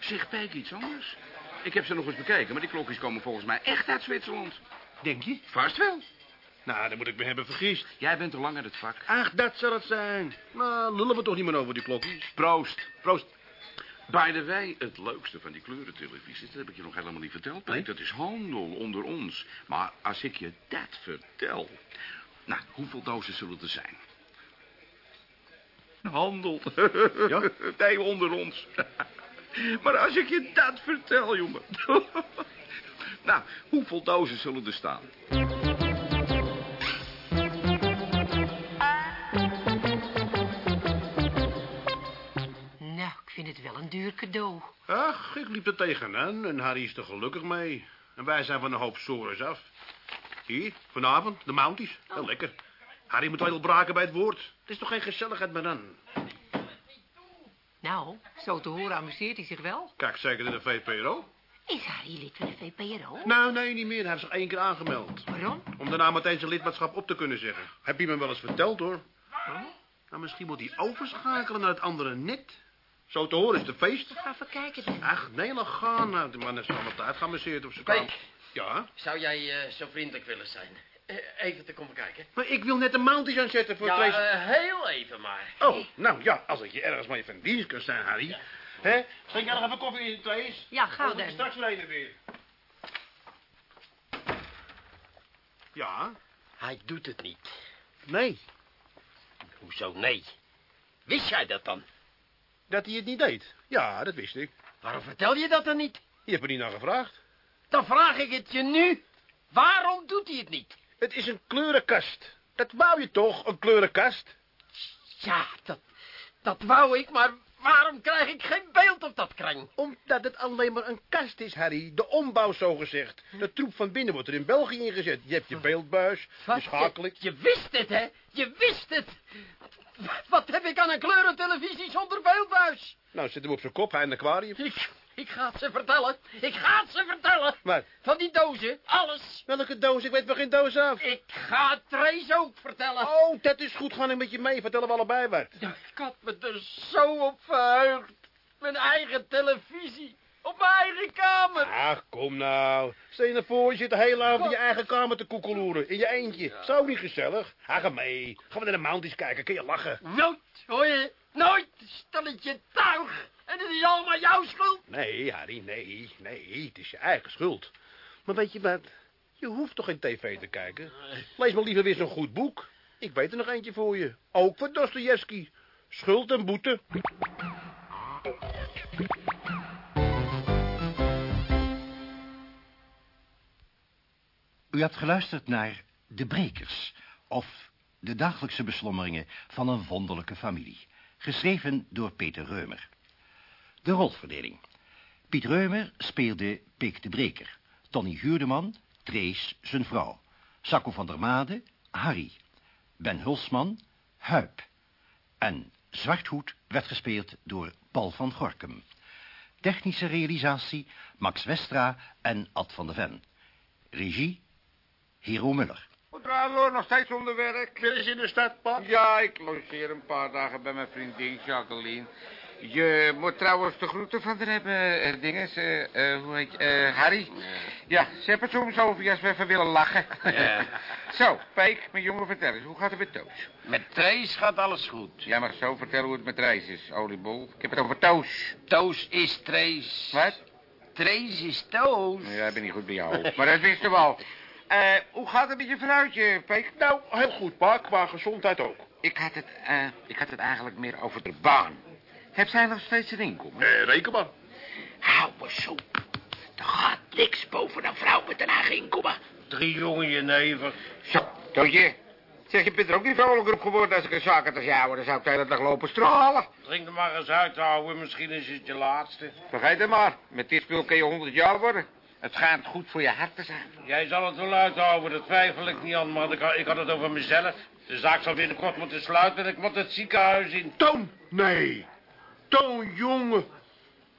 [SPEAKER 9] Zeg, Peek iets anders. Ik heb ze nog eens bekeken, maar die klokjes komen volgens mij echt uit Zwitserland.
[SPEAKER 3] Denk je?
[SPEAKER 9] Vast wel.
[SPEAKER 3] Nou, dan moet ik me hebben vergist.
[SPEAKER 9] Jij bent al lang uit het vak.
[SPEAKER 3] Ach, dat zal het zijn. Nou, lullen we toch niet meer over die klokjes.
[SPEAKER 9] Proost.
[SPEAKER 3] Proost.
[SPEAKER 9] By the way, het leukste van die kleurentelevisies, dat heb ik je nog helemaal niet verteld.
[SPEAKER 3] Nee?
[SPEAKER 9] Dat is handel onder ons. Maar als ik je dat vertel... Nou, hoeveel dozen zullen er zijn? Handel.
[SPEAKER 3] Ja?
[SPEAKER 9] Nee, onder ons. maar als ik je dat vertel, jongen. nou, hoeveel dozen zullen er staan?
[SPEAKER 2] Het wel een duur cadeau.
[SPEAKER 3] Ach, ik liep er tegenaan en Harry is er gelukkig mee. En wij zijn van een hoop sores af. Hier, vanavond, de Mounties. Heel lekker. Harry moet wel braken bij het woord. Het is toch geen gezelligheid meer dan?
[SPEAKER 2] Nou, zo te horen amuseert hij zich wel.
[SPEAKER 3] Kijk zeker naar de VPRO.
[SPEAKER 2] Is Harry lid van de VPRO?
[SPEAKER 3] Nou, nee, niet meer. Hij heeft zich één keer aangemeld.
[SPEAKER 2] Waarom?
[SPEAKER 3] Om daarna meteen zijn lidmaatschap op te kunnen zeggen. Heb je me wel eens verteld, hoor. Nou, misschien moet hij overschakelen naar het andere net. Zo te horen is het een feest.
[SPEAKER 2] Ga even kijken dan.
[SPEAKER 3] Ach, nee, laat gaan. Nou, de man is allemaal tijd geamuseerd op zijn
[SPEAKER 5] Peek.
[SPEAKER 3] kamer. Ja?
[SPEAKER 5] Zou jij eh, zo vriendelijk willen zijn? Eh, even te komen kijken.
[SPEAKER 3] Maar ik wil net de Mounties aanzetten voor
[SPEAKER 5] Ja,
[SPEAKER 3] Trace.
[SPEAKER 5] eh, heel even maar.
[SPEAKER 3] Oh, nou ja, als ik je ergens mee van dienst kan zijn, Harry. Hè? Schenk jij nog even koffie in, Trace?
[SPEAKER 2] Ja, gauw
[SPEAKER 3] Dan je straks een weer. Ja?
[SPEAKER 5] Hij doet het niet.
[SPEAKER 3] Nee.
[SPEAKER 5] Hoezo nee? Wist jij dat dan?
[SPEAKER 3] Dat hij het niet deed? Ja, dat wist ik.
[SPEAKER 5] Waarom vertel je dat dan niet?
[SPEAKER 3] Je hebt er niet naar gevraagd.
[SPEAKER 5] Dan vraag ik het je nu. Waarom doet hij het niet?
[SPEAKER 3] Het is een kleurenkast. Dat wou je toch, een kleurenkast?
[SPEAKER 5] Ja, dat, dat wou ik, maar waarom krijg ik geen beeld op dat kreng?
[SPEAKER 3] Omdat het alleen maar een kast is, Harry. De ombouw, zogezegd. De troep van binnen wordt er in België ingezet. Je hebt je beeldbuis, je schakeling.
[SPEAKER 5] Je, je wist het, hè? Je wist het. Wat heb ik aan een kleurentelevisie zonder beeldbuis?
[SPEAKER 3] Nou, zet hem op zijn kop, hij in het aquarium.
[SPEAKER 5] Ik, Ik ga het ze vertellen. Ik ga het ze vertellen.
[SPEAKER 3] Wat?
[SPEAKER 5] Van die dozen, alles.
[SPEAKER 3] Welke doos? Ik weet wel geen doos af.
[SPEAKER 5] Ik ga het Trace ook vertellen.
[SPEAKER 3] Oh, dat is goed. Ga ik met je mee. Vertellen we allebei wat.
[SPEAKER 5] Ja, ik had me er zo op verheugd. Mijn eigen televisie. Op mijn eigen kamer.
[SPEAKER 3] Ach, kom nou. Stel je nou voor, je zit de hele avond in je eigen kamer te koekeloeren. In je eentje. Zo niet gezellig. Ga ga mee. Gaan we naar de Mounties kijken. Kun je lachen?
[SPEAKER 5] Nooit, hoor je? Nooit. Stelletje tuig. En het is allemaal jouw schuld.
[SPEAKER 3] Nee, Harry, nee. Nee, het is je eigen schuld. Maar weet je wat? Je hoeft toch geen tv te kijken? Lees maar liever weer zo'n goed boek. Ik weet er nog eentje voor je. Ook voor Dostoevsky. Schuld en boete.
[SPEAKER 1] U hebt geluisterd naar De Brekers, of De dagelijkse beslommeringen van een wonderlijke familie. Geschreven door Peter Reumer. De rolverdeling. Piet Reumer speelde Pik de Breker. Tony Huurdeman, Trees zijn vrouw. Sacco van der Made, Harry. Ben Hulsman, Huip. En Zwarthoed werd gespeeld door Paul van Gorkum. Technische realisatie Max Westra en Ad van der Ven. Regie Hero Muller.
[SPEAKER 4] Draadloor nog steeds onder werk.
[SPEAKER 3] Weer eens in de stad, pap.
[SPEAKER 4] Ja, ik logeer een paar dagen bij mijn vriendin Jacqueline. Je moet trouwens de groeten van haar hebben, eh, dinges. eh, eh, hoe heet je? eh, Harry. Ja, ze hebben het soms over je als we even willen lachen. zo, Peek, mijn jongen, vertel eens, hoe gaat het met Toos?
[SPEAKER 5] Met Trace gaat alles goed.
[SPEAKER 4] Jij mag zo vertellen hoe het met Reis is, oliebol. Ik heb het over Toos.
[SPEAKER 5] Toos is Trace.
[SPEAKER 4] Wat?
[SPEAKER 5] Trace is Toos.
[SPEAKER 4] Ja, ik ben niet goed bij jou. maar dat wisten we al. Eh, hoe gaat het met je vrouwtje, Peek?
[SPEAKER 3] Nou, heel goed, pa. Qua gezondheid ook.
[SPEAKER 4] Ik had het, eh, ik had het eigenlijk meer over de baan. Heb zij nog steeds een inkomen?
[SPEAKER 3] Eh, reken maar.
[SPEAKER 4] Hou eens op. Er gaat niks boven een vrouw met een eigen inkomen.
[SPEAKER 7] Drie jonge jenever.
[SPEAKER 4] Zo, Tootje. Zeg, je bent er ook niet vrolijker op geworden als ik een had als jou. Dan zou ik de hele dag lopen stralen.
[SPEAKER 7] Drink er maar eens uit, ouwe. Misschien is het je laatste.
[SPEAKER 4] Vergeet het maar. Met dit spul kun je 100 jaar worden. Het schijnt goed voor je hart te zijn.
[SPEAKER 7] Jij zal het wel uithouden, dat twijfel ik niet aan. Maar ik, ik had het over mezelf. De zaak zal binnenkort moeten sluiten en ik moet het ziekenhuis in.
[SPEAKER 3] Toon! Nee. Toon, jongen.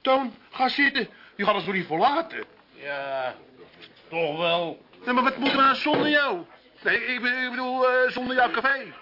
[SPEAKER 3] Toon, ga zitten. Je gaat ons toch niet verlaten?
[SPEAKER 7] Ja, toch wel.
[SPEAKER 3] Nee, maar wat moeten we nou zonder jou? Nee, ik bedoel, eh, zonder jouw café.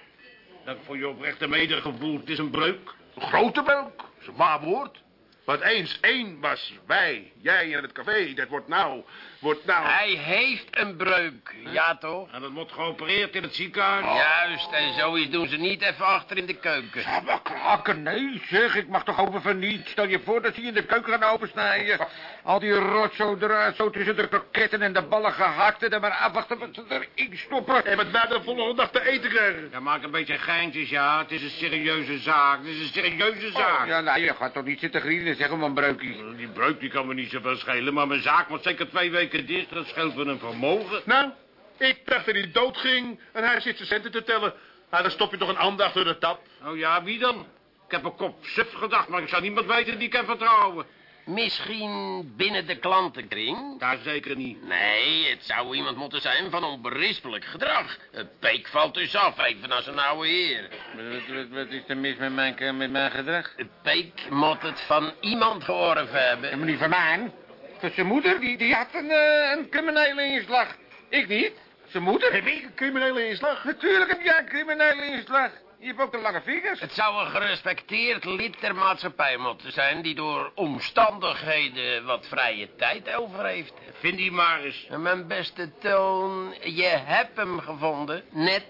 [SPEAKER 7] Dank voor je oprechte medegevoel. Het is een breuk.
[SPEAKER 3] Een grote breuk. Dat is een waar woord. Wat eens één was, wij, jij en het café, dat wordt nou, wordt nou...
[SPEAKER 5] Hij heeft een breuk, ja toch?
[SPEAKER 7] En dat moet geopereerd in het ziekenhuis.
[SPEAKER 5] Juist, en zoiets doen ze niet even achter in de keuken.
[SPEAKER 4] Ja, maar kraken, nee zeg. Ik mag toch over van niet. Stel je voor dat ze je in de keuken gaan opensnijden. Al die rotzooi eruit, zo tussen de kroketten en de ballen gehakt... en dan maar afwachten wat ze erin stoppen.
[SPEAKER 3] En wat wij de volgende dag te eten krijgen.
[SPEAKER 7] Ja, maak een beetje geintjes, ja. Het is een serieuze zaak. Het is een serieuze zaak.
[SPEAKER 4] Ja, nou, je gaat toch niet zitten grienen, zeg maar een breukje.
[SPEAKER 7] Die breuk die kan me niet zoveel schelen, maar mijn zaak moet zeker twee weken dicht. Dat scheelt me een vermogen.
[SPEAKER 3] Nou, ik dacht dat hij dood ging en hij zit zijn centen te tellen. Nou, dan stop je toch een ander achter de tap.
[SPEAKER 7] Oh ja, wie dan? Ik heb een kop suf gedacht, maar ik zou niemand weten die ik kan vertrouwen.
[SPEAKER 5] Misschien binnen de klantenkring?
[SPEAKER 7] Daar zeker niet.
[SPEAKER 5] Nee, het zou iemand moeten zijn van onberispelijk gedrag. Het peek valt dus af, even als een oude heer.
[SPEAKER 4] Wat, wat, wat is er mis met mijn, met mijn gedrag?
[SPEAKER 5] Het peek moet het van iemand geworven hebben.
[SPEAKER 4] Ja, maar niet van mij. Van zijn moeder, die, die had een, eh, een criminele inslag. Ik niet. Zijn moeder.
[SPEAKER 3] Heb ik een criminele inslag?
[SPEAKER 4] Natuurlijk heb jij een criminele inslag. Je hebt ook de lange vingers.
[SPEAKER 5] Het zou een gerespecteerd lid der maatschappij moeten zijn... die door omstandigheden wat vrije tijd over heeft.
[SPEAKER 7] Vind die maar eens.
[SPEAKER 5] En mijn beste Toon, je hebt hem gevonden. Net.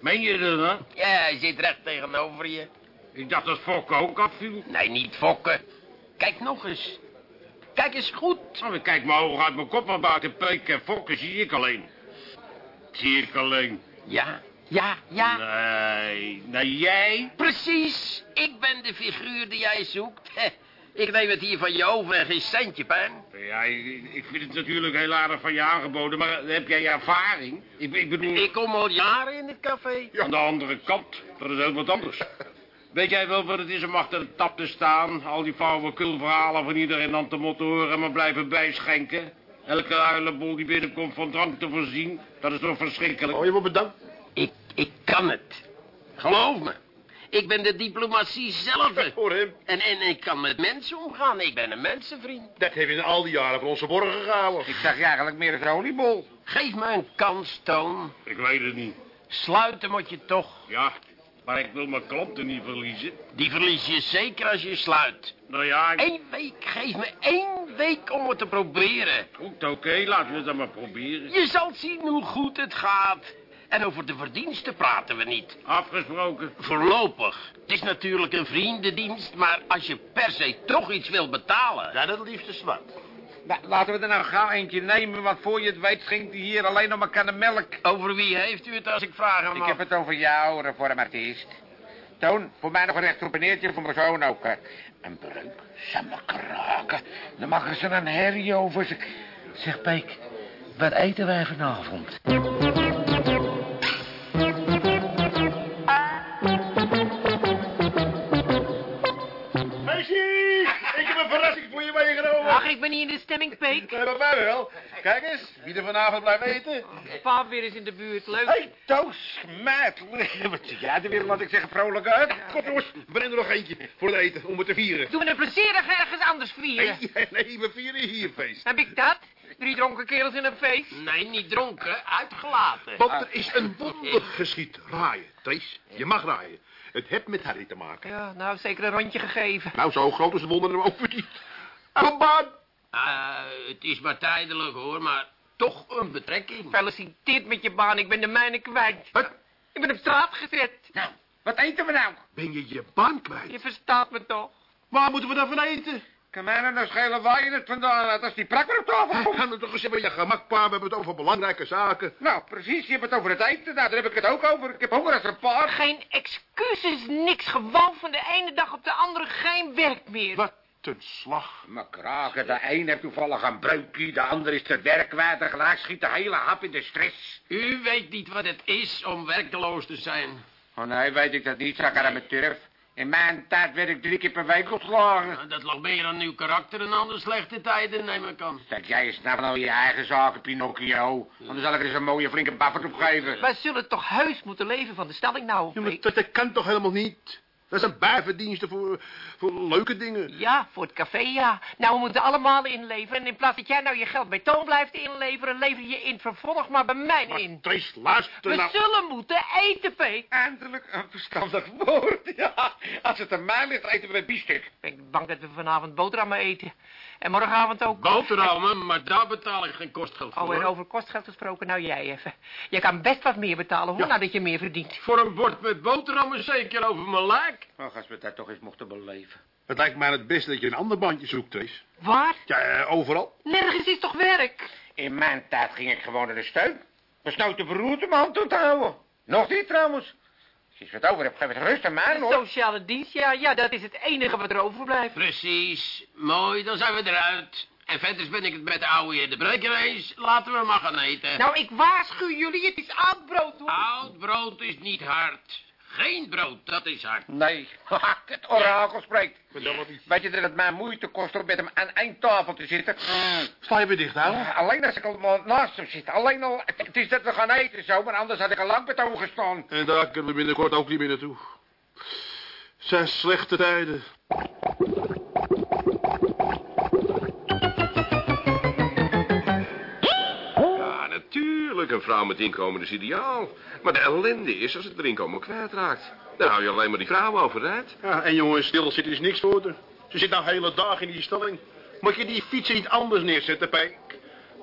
[SPEAKER 7] Meen je dat, hè?
[SPEAKER 5] Ja, hij zit recht tegenover je.
[SPEAKER 7] Ik dacht dat Fokke ook afviel.
[SPEAKER 5] Nee, niet fokken. Kijk nog eens. Kijk eens goed.
[SPEAKER 7] Oh, ik kijk mijn ogen uit mijn kop, maar buiten Peek en Fokke zie ik alleen. Zie ik alleen.
[SPEAKER 5] Ja, ja, ja.
[SPEAKER 7] Nee, nee, jij?
[SPEAKER 5] Precies. Ik ben de figuur die jij zoekt. Ik neem het hier van je over en geen centje pijn.
[SPEAKER 7] Ja, ik, ik vind het natuurlijk heel aardig van je aangeboden, maar heb jij ervaring? Ik, ik bedoel,
[SPEAKER 5] Ik kom al jaren in dit café.
[SPEAKER 7] aan de andere kant, dat is heel wat anders. Weet jij wel wat het is om achter de tap te staan? Al die flauwekulverhalen van iedereen aan te moeten horen en maar blijven bijschenken? Elke huilenbol die binnenkomt van drank te voorzien? Dat is toch verschrikkelijk?
[SPEAKER 3] Oh, je wordt bedankt.
[SPEAKER 5] Ik, kan het. Geloof me. Ik ben de diplomatie zelf.
[SPEAKER 3] Voor hem.
[SPEAKER 5] En, en ik kan met mensen omgaan. Ik ben een mensenvriend.
[SPEAKER 3] Dat heeft in al die jaren van onze borgen gehouden.
[SPEAKER 4] Ik zag je eigenlijk meer een oliebol.
[SPEAKER 5] Geef me een kans, Toon.
[SPEAKER 7] Ik weet het niet.
[SPEAKER 5] Sluiten moet je toch.
[SPEAKER 7] Ja, maar ik wil mijn klanten niet verliezen.
[SPEAKER 5] Die verlies je zeker als je sluit.
[SPEAKER 7] Nou ja, ik-
[SPEAKER 5] Eén week, geef me één week om het te proberen.
[SPEAKER 7] goed, oké, laten we het dan maar proberen.
[SPEAKER 5] Je zal zien hoe goed het gaat. En over de verdiensten praten we niet.
[SPEAKER 7] Afgesproken.
[SPEAKER 5] Voorlopig. Het is natuurlijk een vriendendienst, maar als je per se toch iets wil betalen...
[SPEAKER 3] Dat het liefste zwart.
[SPEAKER 4] Nou, laten we er nou gauw eentje nemen, want voor je het weet schenkt hij hier alleen nog maar kannen melk.
[SPEAKER 5] Over wie heeft u het als ik vragen
[SPEAKER 4] Ik
[SPEAKER 5] mag?
[SPEAKER 4] heb het over jou, reformartiest. Toon, voor mij nog een recht op voor mijn zoon ook. hè. Een breuk, samen kraken. Dan maken ze een herrie over. ze- Zeg, Peek, wat eten wij vanavond?
[SPEAKER 3] Ik
[SPEAKER 2] ben niet in de stemming, Peek.
[SPEAKER 3] Dat hebben wij wel. Kijk eens, wie er vanavond blijft eten.
[SPEAKER 2] Pa weer eens in de buurt. Leuk.
[SPEAKER 4] Hé, hey, Toos, meid. Wat zie jij er weer, laat ik zeggen, vrolijk uit?
[SPEAKER 3] Kom jongens, breng er nog eentje voor het eten, om het te vieren.
[SPEAKER 2] Doen we het plezierig ergens anders vieren?
[SPEAKER 3] Nee, nee, we vieren hier feest.
[SPEAKER 2] Heb ik dat? Drie dronken kerels in een feest?
[SPEAKER 5] Nee, niet dronken, uitgelaten.
[SPEAKER 3] Want er is een wonder geschied. Raaien, Thees. Je mag raaien. Het heeft met Harry te maken.
[SPEAKER 2] Ja, nou, zeker een rondje gegeven.
[SPEAKER 3] Nou, zo groot is het wonder ook niet. Een baan.
[SPEAKER 5] Ah, het is maar tijdelijk hoor, maar toch een betrekking.
[SPEAKER 2] Gefeliciteerd met je baan, ik ben de mijne kwijt.
[SPEAKER 3] Wat?
[SPEAKER 2] Ik ben op straat gezet.
[SPEAKER 4] Nou, wat eten we nou?
[SPEAKER 3] Ben je je baan kwijt?
[SPEAKER 2] Je verstaat me toch?
[SPEAKER 3] Waar moeten we dan van eten?
[SPEAKER 4] Kan mij nou nou schelen waar je het vandaan had als die prak weer op tafel komt?
[SPEAKER 3] Gaan we toch eens hebben je gemak, pa. We hebben het over belangrijke zaken.
[SPEAKER 4] Nou, precies, je hebt het over het eten. Nou, daar heb ik het ook over. Ik heb honger als een paard.
[SPEAKER 2] Geen excuses, niks. Gewoon van de ene dag op de andere geen werk meer.
[SPEAKER 3] Wat een slag.
[SPEAKER 4] Maar de een heeft toevallig een breukje, de ander is te werk kwijt en gelijk schiet de hele hap in de stress.
[SPEAKER 5] U weet niet wat het is om werkeloos te zijn.
[SPEAKER 4] Oh nee, weet ik dat niet, zakker aan mijn turf. In mijn tijd werd ik drie keer per week ontslagen.
[SPEAKER 5] Nou, Dat lag meer aan uw karakter en aan de slechte tijden, neem ik aan.
[SPEAKER 4] Kijk, jij nou van al je eigen zaken, Pinocchio. Anders zal ik er eens een mooie flinke baffert op geven.
[SPEAKER 2] Wij zullen toch heus moeten leven van de stelling nou,
[SPEAKER 3] Ja, maar dat kan toch helemaal niet? Dat zijn bijverdiensten voor, voor leuke dingen.
[SPEAKER 2] Ja, voor het café, ja. Nou, we moeten allemaal inleveren. En in plaats dat jij nou je geld bij Toon blijft inleveren... lever je in het vervolg maar bij mij in.
[SPEAKER 3] Trace, luister
[SPEAKER 2] We
[SPEAKER 3] nou.
[SPEAKER 2] zullen moeten eten, Peek.
[SPEAKER 4] Eindelijk een verstandig woord, ja. Als het aan mij ligt, eten we een biefstuk.
[SPEAKER 2] Ik ben bang dat we vanavond boterhammen eten. En morgenavond ook.
[SPEAKER 5] Boterhammen, maar daar betaal ik geen kostgeld voor.
[SPEAKER 2] Oh, en over kostgeld gesproken, nou jij even. Je kan best wat meer betalen, hoor, nadat je meer verdient.
[SPEAKER 5] Voor een bord met boterhammen zeker over mijn lijk.
[SPEAKER 4] Och, als we dat toch eens mochten beleven.
[SPEAKER 3] Het lijkt mij het beste dat je een ander bandje zoekt, Trace.
[SPEAKER 2] Waar?
[SPEAKER 3] Ja, eh, overal.
[SPEAKER 2] Nergens is toch werk?
[SPEAKER 4] In mijn tijd ging ik gewoon naar de steun. Besnoot de beroerte mijn hand toe te houden. Nog niet trouwens. Als je het over hebt, geef het rust aan mij,
[SPEAKER 2] De
[SPEAKER 4] hoor.
[SPEAKER 2] sociale dienst, ja, ja, dat is het enige wat er overblijft.
[SPEAKER 5] Precies. Mooi, dan zijn we eruit. En verder ben ik het met de oude heer de breker eens. Laten we maar gaan eten.
[SPEAKER 2] Nou, ik waarschuw jullie, het is oud brood, hoor.
[SPEAKER 5] Oud brood is niet hard. Geen brood, dat is hard.
[SPEAKER 4] Nee, haha, het orakel spreekt. Weet je dat het mij moeite kost om met hem aan één tafel te zitten?
[SPEAKER 3] Sla je weer dicht, houden?
[SPEAKER 4] Alleen als ik al naast hem zit. Alleen al... Het het is dat we gaan eten zo, maar anders had ik al lang met ogen gestaan.
[SPEAKER 3] En daar kunnen we binnenkort ook niet meer naartoe. Zijn slechte tijden.
[SPEAKER 9] Natuurlijk. Een vrouw met inkomen is ideaal. Maar de ellende is als het er inkomen kwijtraakt. Dan hou je alleen maar die vrouw overeind.
[SPEAKER 3] Ja, en jongen, stil zitten is niks voor haar. Ze zit nou de hele dag in die stelling. Moet je die fietsen niet anders neerzetten, Peek?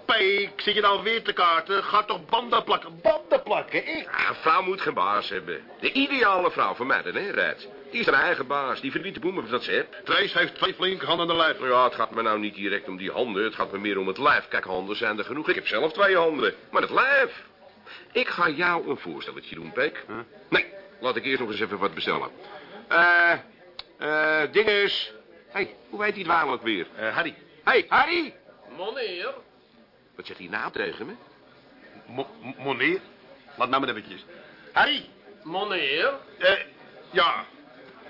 [SPEAKER 3] Peek, zit je nou weer te kaarten? Ga toch banden plakken? Banden plakken, ik?
[SPEAKER 9] Ja, een vrouw moet geen baas hebben. De ideale vrouw voor mij, hè, Rijt. Die is haar eigen baas. Die verdient de boem op dat ze hebt.
[SPEAKER 3] Trace heeft twee flinke handen aan de lijf.
[SPEAKER 9] Ja, het gaat me nou niet direct om die handen. Het gaat me meer om het lijf. Kijk, handen zijn er genoeg. Ik heb zelf twee handen. Maar het lijf. Ik ga jou een voorstelletje doen, Peek. Nee, laat ik eerst nog eens even wat bestellen. Eh, eh, dinges. Hé, hey, hoe heet die dwaal ook weer?
[SPEAKER 3] Eh, Harry.
[SPEAKER 9] Hé, hey, Harry!
[SPEAKER 5] Meneer.
[SPEAKER 9] Wat zegt hij nou tegen me?
[SPEAKER 3] Mo- mo- Moneer? Laat nou maar eventjes. Harry!
[SPEAKER 5] Meneer.
[SPEAKER 3] Eh, ja.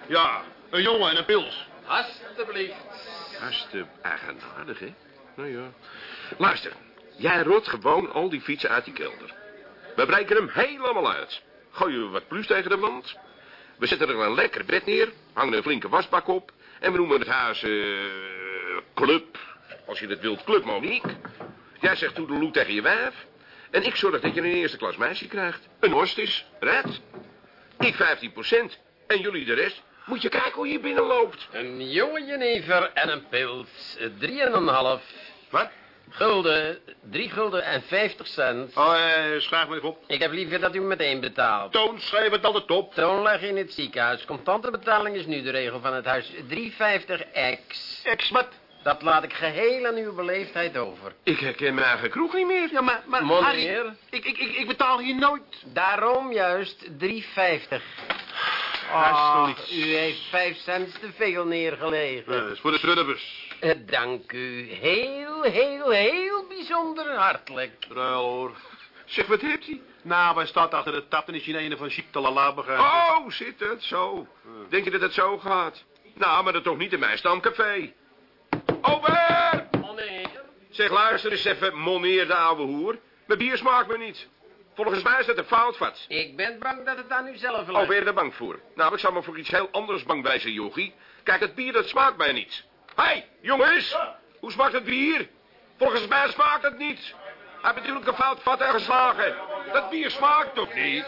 [SPEAKER 3] Ja, een jongen en een pils.
[SPEAKER 5] Alsjeblieft.
[SPEAKER 9] Hartstikke eigenaardig, hè? Nou ja. Luister, jij rot gewoon al die fietsen uit die kelder. We breken hem helemaal uit. Gooi je wat plus tegen de wand. We zetten er een lekker bed neer, hangen een flinke wasbak op... en we noemen het huis eh Club. Als je het wilt, Club Monique. Jij zegt toedeloe tegen je wijf... en ik zorg dat je een eerste klas meisje krijgt. Een hostis, red. Ik 15% en jullie de rest. Moet je kijken hoe je binnenloopt.
[SPEAKER 5] Een jonge jenever en een pils. eh, Drie en een half.
[SPEAKER 3] Wat?
[SPEAKER 5] Gulden. Drie gulden en vijftig cent.
[SPEAKER 3] Oh, eh, schrijf maar even op.
[SPEAKER 5] Ik heb liever dat u meteen betaalt.
[SPEAKER 3] Toon, schrijf het altijd op.
[SPEAKER 5] Toon leg in het ziekenhuis. Contante betaling is nu de regel van het huis. 3,50 ex.
[SPEAKER 3] Ex, wat?
[SPEAKER 5] Dat laat ik geheel aan uw beleefdheid over.
[SPEAKER 9] Ik herken mijn eigen kroeg niet meer.
[SPEAKER 3] Ja, maar, maar. Harry, ik, ik, ik, ik betaal hier nooit.
[SPEAKER 5] Daarom juist 3,50. Oh, u heeft vijf cent te veel neergelegen.
[SPEAKER 3] Eh, dat is voor de schruddebus.
[SPEAKER 5] Eh, Dank u. Heel, heel, heel bijzonder hartelijk.
[SPEAKER 3] Ruil, hoor. Zeg, wat heeft hij? Nou, hij staat achter de tap en is in een van Chic ik.
[SPEAKER 9] Oh, zit het zo? Denk je dat het zo gaat? Nou, maar dat toch niet in mijn stamcafé. Over!
[SPEAKER 5] Meneer.
[SPEAKER 9] Zeg, luister eens even, moneer de ouwe hoer. Mijn bier smaakt me niet. Volgens mij is dat een foutvat.
[SPEAKER 5] Ik ben bang dat het aan u zelf
[SPEAKER 9] Oh,
[SPEAKER 5] ligt.
[SPEAKER 9] ben je er bang voor? Nou, ik zou me voor iets heel anders bang bij zijn, jochie. Kijk, het bier, dat smaakt mij niet. Hé, hey, jongens! Hoe smaakt het bier? Volgens mij smaakt het niet. Hij heeft natuurlijk een fout vat geslagen. Dat bier smaakt toch niet?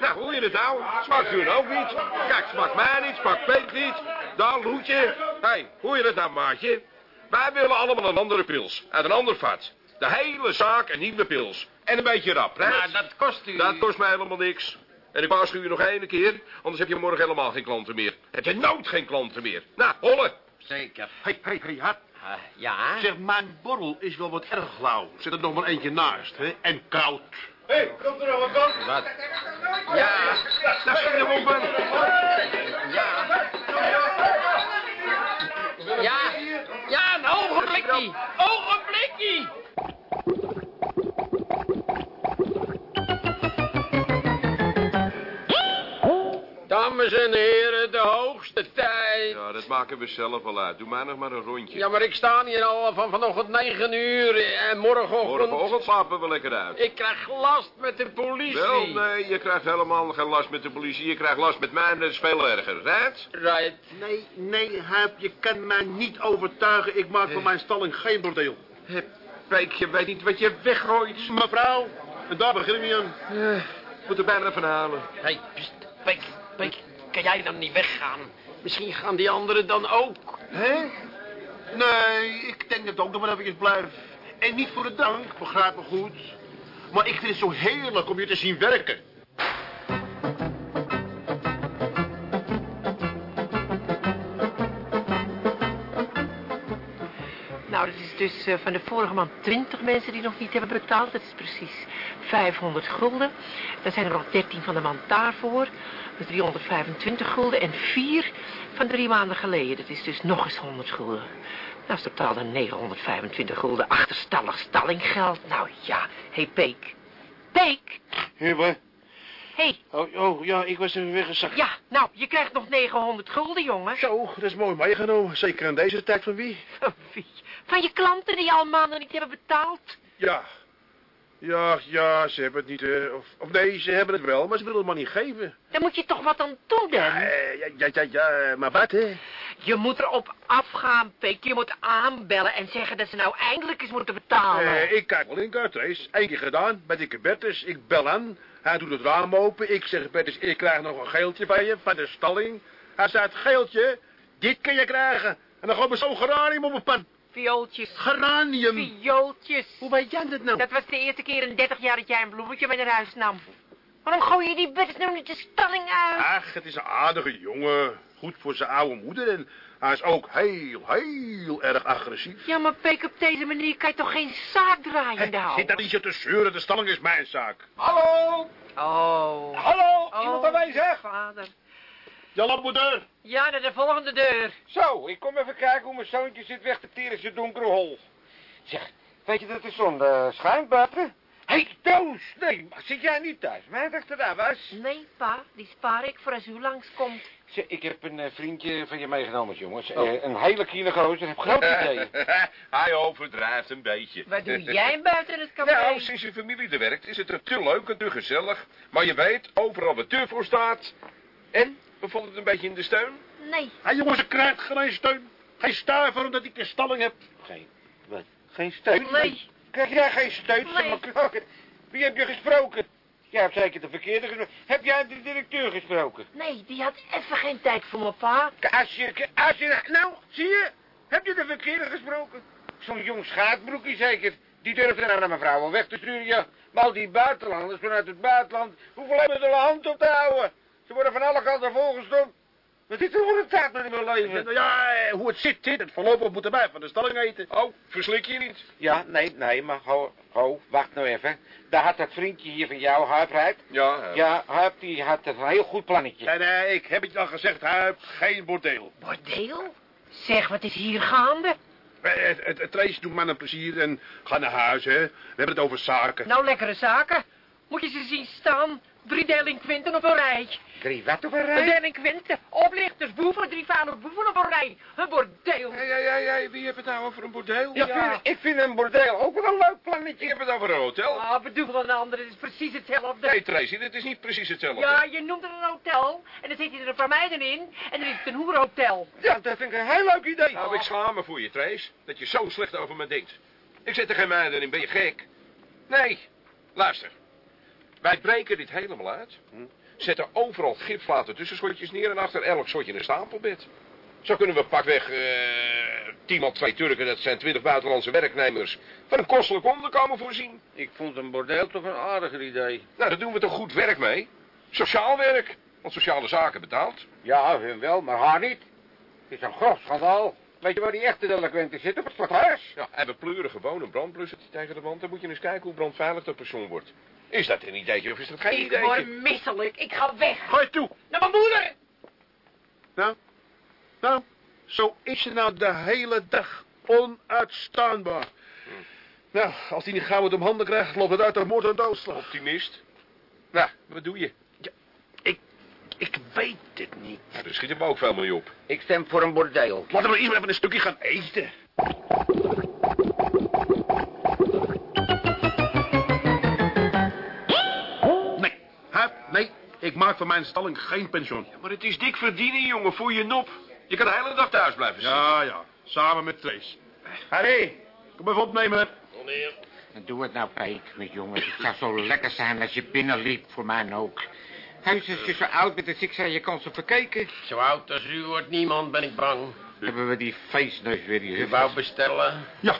[SPEAKER 9] Nou, hoe je het nou? Smaakt u ook niet? Kijk, smaakt mij niet, smaakt Peet niet. Dan Loetje. Hé, hey, hoe je het nou, maatje? Wij willen allemaal een andere pils. Uit een ander vat. De hele zaak een nieuwe pils. En een beetje rap, hè?
[SPEAKER 5] Maar dat kost u...
[SPEAKER 9] Dat kost mij helemaal niks. En ik waarschuw je nog één keer, anders heb je morgen helemaal geen klanten meer. Heb je nooit geen klanten meer. Nou, holle.
[SPEAKER 5] Zeker.
[SPEAKER 3] Hé, hé, hé, Hart.
[SPEAKER 5] Ah, ja?
[SPEAKER 3] Zeg, mijn borrel is wel wat erg lauw. Zet er nog maar eentje naast, hè? En koud.
[SPEAKER 5] Wat? Ja.
[SPEAKER 9] Daar hem op, man.
[SPEAKER 5] Ja. Ja. Ja, een ogenblikkie. Ogenblikkie. Dames en heren, de hoogste tijd.
[SPEAKER 9] Ja, dat maken we zelf wel uit. Doe mij nog maar een rondje.
[SPEAKER 5] Ja, maar ik sta hier al van vanochtend 9 uur en morgenochtend...
[SPEAKER 9] Morgenochtend slapen we lekker uit.
[SPEAKER 5] Ik krijg last met de politie.
[SPEAKER 9] Wel, nee, je krijgt helemaal geen last met de politie. Je krijgt last met mij en dat is veel erger. Right?
[SPEAKER 5] Right.
[SPEAKER 3] Nee, nee, Huip, je kan mij niet overtuigen. Ik maak van mijn stalling geen bordeel.
[SPEAKER 9] Hé, Peek, je weet niet wat je weggooit.
[SPEAKER 3] Mevrouw, en daar begin ik niet aan.
[SPEAKER 9] Moet er bijna van halen.
[SPEAKER 5] Hé, hey, pst, Pik, kan jij dan niet weggaan? Misschien gaan die anderen dan ook.
[SPEAKER 3] Hè? Nee, ik denk dat ook nog maar even blijf. En niet voor de dank, begrijp me goed. Maar ik vind het zo heerlijk om je te zien werken.
[SPEAKER 2] Dus eh, van de vorige maand 20 mensen die nog niet hebben betaald. Dat is precies 500 gulden. Dan zijn er nog 13 van de maand daarvoor. Dat is 325 gulden. En 4 van drie maanden geleden. Dat is dus nog eens 100 gulden. Dat is totaal dan 925 gulden achterstallig stallinggeld. Nou ja, hé hey, Peek. Peek?
[SPEAKER 3] Hé?
[SPEAKER 2] Hé, hey,
[SPEAKER 3] Oh, oh, ja, ik was even weggezakt.
[SPEAKER 2] ja, nou, je krijgt nog 900 gulden, jongen.
[SPEAKER 3] Zo, dat is mooi meegenomen. Zeker in deze tijd van wie?
[SPEAKER 2] Van wie? Van je klanten die al maanden niet hebben betaald.
[SPEAKER 3] Ja. Ja, ja, ze hebben het niet, eh, of, of nee, ze hebben het wel, maar ze willen het maar niet geven.
[SPEAKER 2] Daar moet je toch wat aan doen, dan.
[SPEAKER 3] Ja, ja, ja, ja, maar wat, hè?
[SPEAKER 2] Je moet erop afgaan, Pik. Je moet aanbellen en zeggen dat ze nou eindelijk eens moeten betalen.
[SPEAKER 3] Eh, ik kijk wel in Cartrace. Eén keer gedaan, bij dikke Bertus. Ik bel aan. Hij doet het raam open. Ik zeg, Bertus, ik krijg nog een geeltje van je, van de stalling. Hij zegt, geeltje, dit kun je krijgen. En dan gewoon zo'n geranium op mijn pan.
[SPEAKER 2] Viooltjes.
[SPEAKER 3] Geranium.
[SPEAKER 2] Viooltjes.
[SPEAKER 3] Hoe weet jij dat nou?
[SPEAKER 2] Dat was de eerste keer in 30 jaar dat jij een bloemetje mee naar huis nam. Waarom gooi je die butters nou niet de stalling uit?
[SPEAKER 3] Ach, het is een aardige jongen. Goed voor zijn oude moeder. En hij is ook heel, heel erg agressief.
[SPEAKER 2] Ja, maar Pik, op deze manier kan je toch geen zaak draaien
[SPEAKER 3] Hey,
[SPEAKER 2] nou?
[SPEAKER 3] zit daar niet zo te zeuren. De stalling is mijn zaak.
[SPEAKER 4] Hallo?
[SPEAKER 2] Oh.
[SPEAKER 4] Hallo?
[SPEAKER 2] Oh,
[SPEAKER 4] Iemand aanwezig?
[SPEAKER 2] vader.
[SPEAKER 3] Jan moeder.
[SPEAKER 2] Ja, naar de volgende deur.
[SPEAKER 4] Zo, ik kom even kijken hoe mijn zoontje zit weg te teren in zijn donkere hol. Zeg, weet je dat de zon uh, schijnt buiten? Hé, hey, Toos! Nee, maar zit jij niet thuis? Mij dacht dat daar was.
[SPEAKER 2] Nee, pa, die spaar ik voor als u langskomt.
[SPEAKER 4] Zeg, ik heb een eh, vriendje van je meegenomen, jongens. Eh, een hele kiele gozer, heb groot ideeën.
[SPEAKER 9] Hij overdrijft een beetje.
[SPEAKER 2] Wat doe jij buiten het café?
[SPEAKER 9] Nou, sinds zijn familie er werkt, is het er te leuk en te gezellig. Maar je weet, overal wat deur voor staat. En? Bevond het een beetje in de steun?
[SPEAKER 2] Nee.
[SPEAKER 3] Hé jongens, ik krijg geen steun. Geen stuiver omdat ik de stalling heb.
[SPEAKER 4] Geen, wat? Geen steun?
[SPEAKER 2] Nee.
[SPEAKER 4] Krijg jij geen steun?
[SPEAKER 2] Nee.
[SPEAKER 4] Zeg maar, klokken. Wie heb je gesproken? Jij hebt zeker de verkeerde gesproken. Heb jij de directeur gesproken?
[SPEAKER 2] Nee, die had even geen tijd voor mijn pa.
[SPEAKER 4] Als je, als je, nou, zie je? Heb je de verkeerde gesproken? Zo'n jong schaatbroekje zeker. Die durfde nou naar mijn vrouw om weg te sturen, ja. Maar al die buitenlanders vanuit het buitenland, hoeveel hebben ze een hand op te houden? Ze worden van alle kanten volgestopt. Wat is er voor een taak met in mijn leven?
[SPEAKER 3] Nou ja, eh, hoe het zit, zit het. Voorlopig moeten wij van de stalling eten.
[SPEAKER 9] Oh, verslik je niet.
[SPEAKER 4] Ja, nee, nee, maar ho, ho, wacht nou even. Daar had dat vriendje hier van jou, Huip, Huip.
[SPEAKER 9] Ja, ja.
[SPEAKER 4] Ja, Huip, die had een heel goed plannetje.
[SPEAKER 3] Nee, nee, ik heb het je al gezegd, hij heeft geen bordeel.
[SPEAKER 2] Bordeel? Zeg, wat is hier gaande?
[SPEAKER 3] Eh, Het, het, het race doet me een plezier en ga naar huis, hè. We hebben het over zaken.
[SPEAKER 2] Nou, lekkere zaken. Moet je ze zien staan? Drie delinquenten op een rij.
[SPEAKER 4] Drie wat op een
[SPEAKER 2] Een
[SPEAKER 4] rij?
[SPEAKER 2] delinquenten, oplichters, boeven, drie vuile boeven op een rij. Een bordeel.
[SPEAKER 9] Ja, ja, ja, ja, wie heeft het nou over een bordeel?
[SPEAKER 4] Ik, vind, ik vind een bordeel ook wel een leuk plannetje.
[SPEAKER 9] Ik heb het over een hotel.
[SPEAKER 2] Ah, bedoel een ander, het is precies hetzelfde.
[SPEAKER 9] Nee, Tracy, dit is niet precies hetzelfde.
[SPEAKER 2] Ja, je noemt het een hotel. En dan zit je er een paar meiden in. En dan is het een hoerhotel.
[SPEAKER 4] Ja, dat vind ik een heel leuk idee.
[SPEAKER 9] Nou, ik schaam me voor je, Trace, dat je zo slecht over me denkt. Ik zet er geen meiden in, ben je gek? Nee, luister. Wij breken dit helemaal uit. Zetten overal gipsplaten tussenschotjes neer en achter elk schotje een stapelbed. Zo kunnen we pakweg eh tien of twee Turken, dat zijn twintig buitenlandse werknemers, van een kostelijk onderkomen voorzien.
[SPEAKER 4] Ik vond een bordeel toch een aardiger idee.
[SPEAKER 9] Nou, daar doen we toch goed werk mee? Sociaal werk, want sociale zaken betaalt.
[SPEAKER 4] Ja, hun wel, maar haar niet. Het is een grof schandaal. Weet je waar die echte delinquenten zitten? Op het stadhuis.
[SPEAKER 9] Ja, en we pleuren gewoon een brandblusser tegen de wand. Dan moet je eens kijken hoe brandveilig dat persoon wordt. Is dat een ideetje of is dat geen
[SPEAKER 2] Ik
[SPEAKER 9] ideetje?
[SPEAKER 2] word misselijk. Ik ga weg.
[SPEAKER 3] Ga je toe.
[SPEAKER 2] Naar mijn moeder.
[SPEAKER 3] Nou, nou, zo is ze nou de hele dag onuitstaanbaar. Nou, als hij niet gauw het om handen krijgt, loopt het uit de moord en doodslag.
[SPEAKER 9] Optimist. Nou, wat doe je?
[SPEAKER 3] Ik, ik weet het niet.
[SPEAKER 9] Nou, daar schieten we ook veel mee op.
[SPEAKER 4] Ik stem voor een bordeel.
[SPEAKER 3] Laten we eerst maar even een stukje gaan eten. Maak van mijn stalling geen pensioen.
[SPEAKER 9] Maar het is dik verdienen, jongen, voor je nop. Je kan de hele dag thuis blijven zitten.
[SPEAKER 3] Ja, ja. Samen met Trace. Harry, kom even opnemen.
[SPEAKER 4] Doe het nou, Peek, met jongens. Het zou zo lekker zijn als je binnenliep, voor mij ook. Huis, als je zo oud bent als ik zei, je kan ze verkeken.
[SPEAKER 5] Zo oud als u wordt niemand, ben ik bang.
[SPEAKER 4] Hebben we die feestneus weer, die
[SPEAKER 5] U wou bestellen?
[SPEAKER 3] Ja,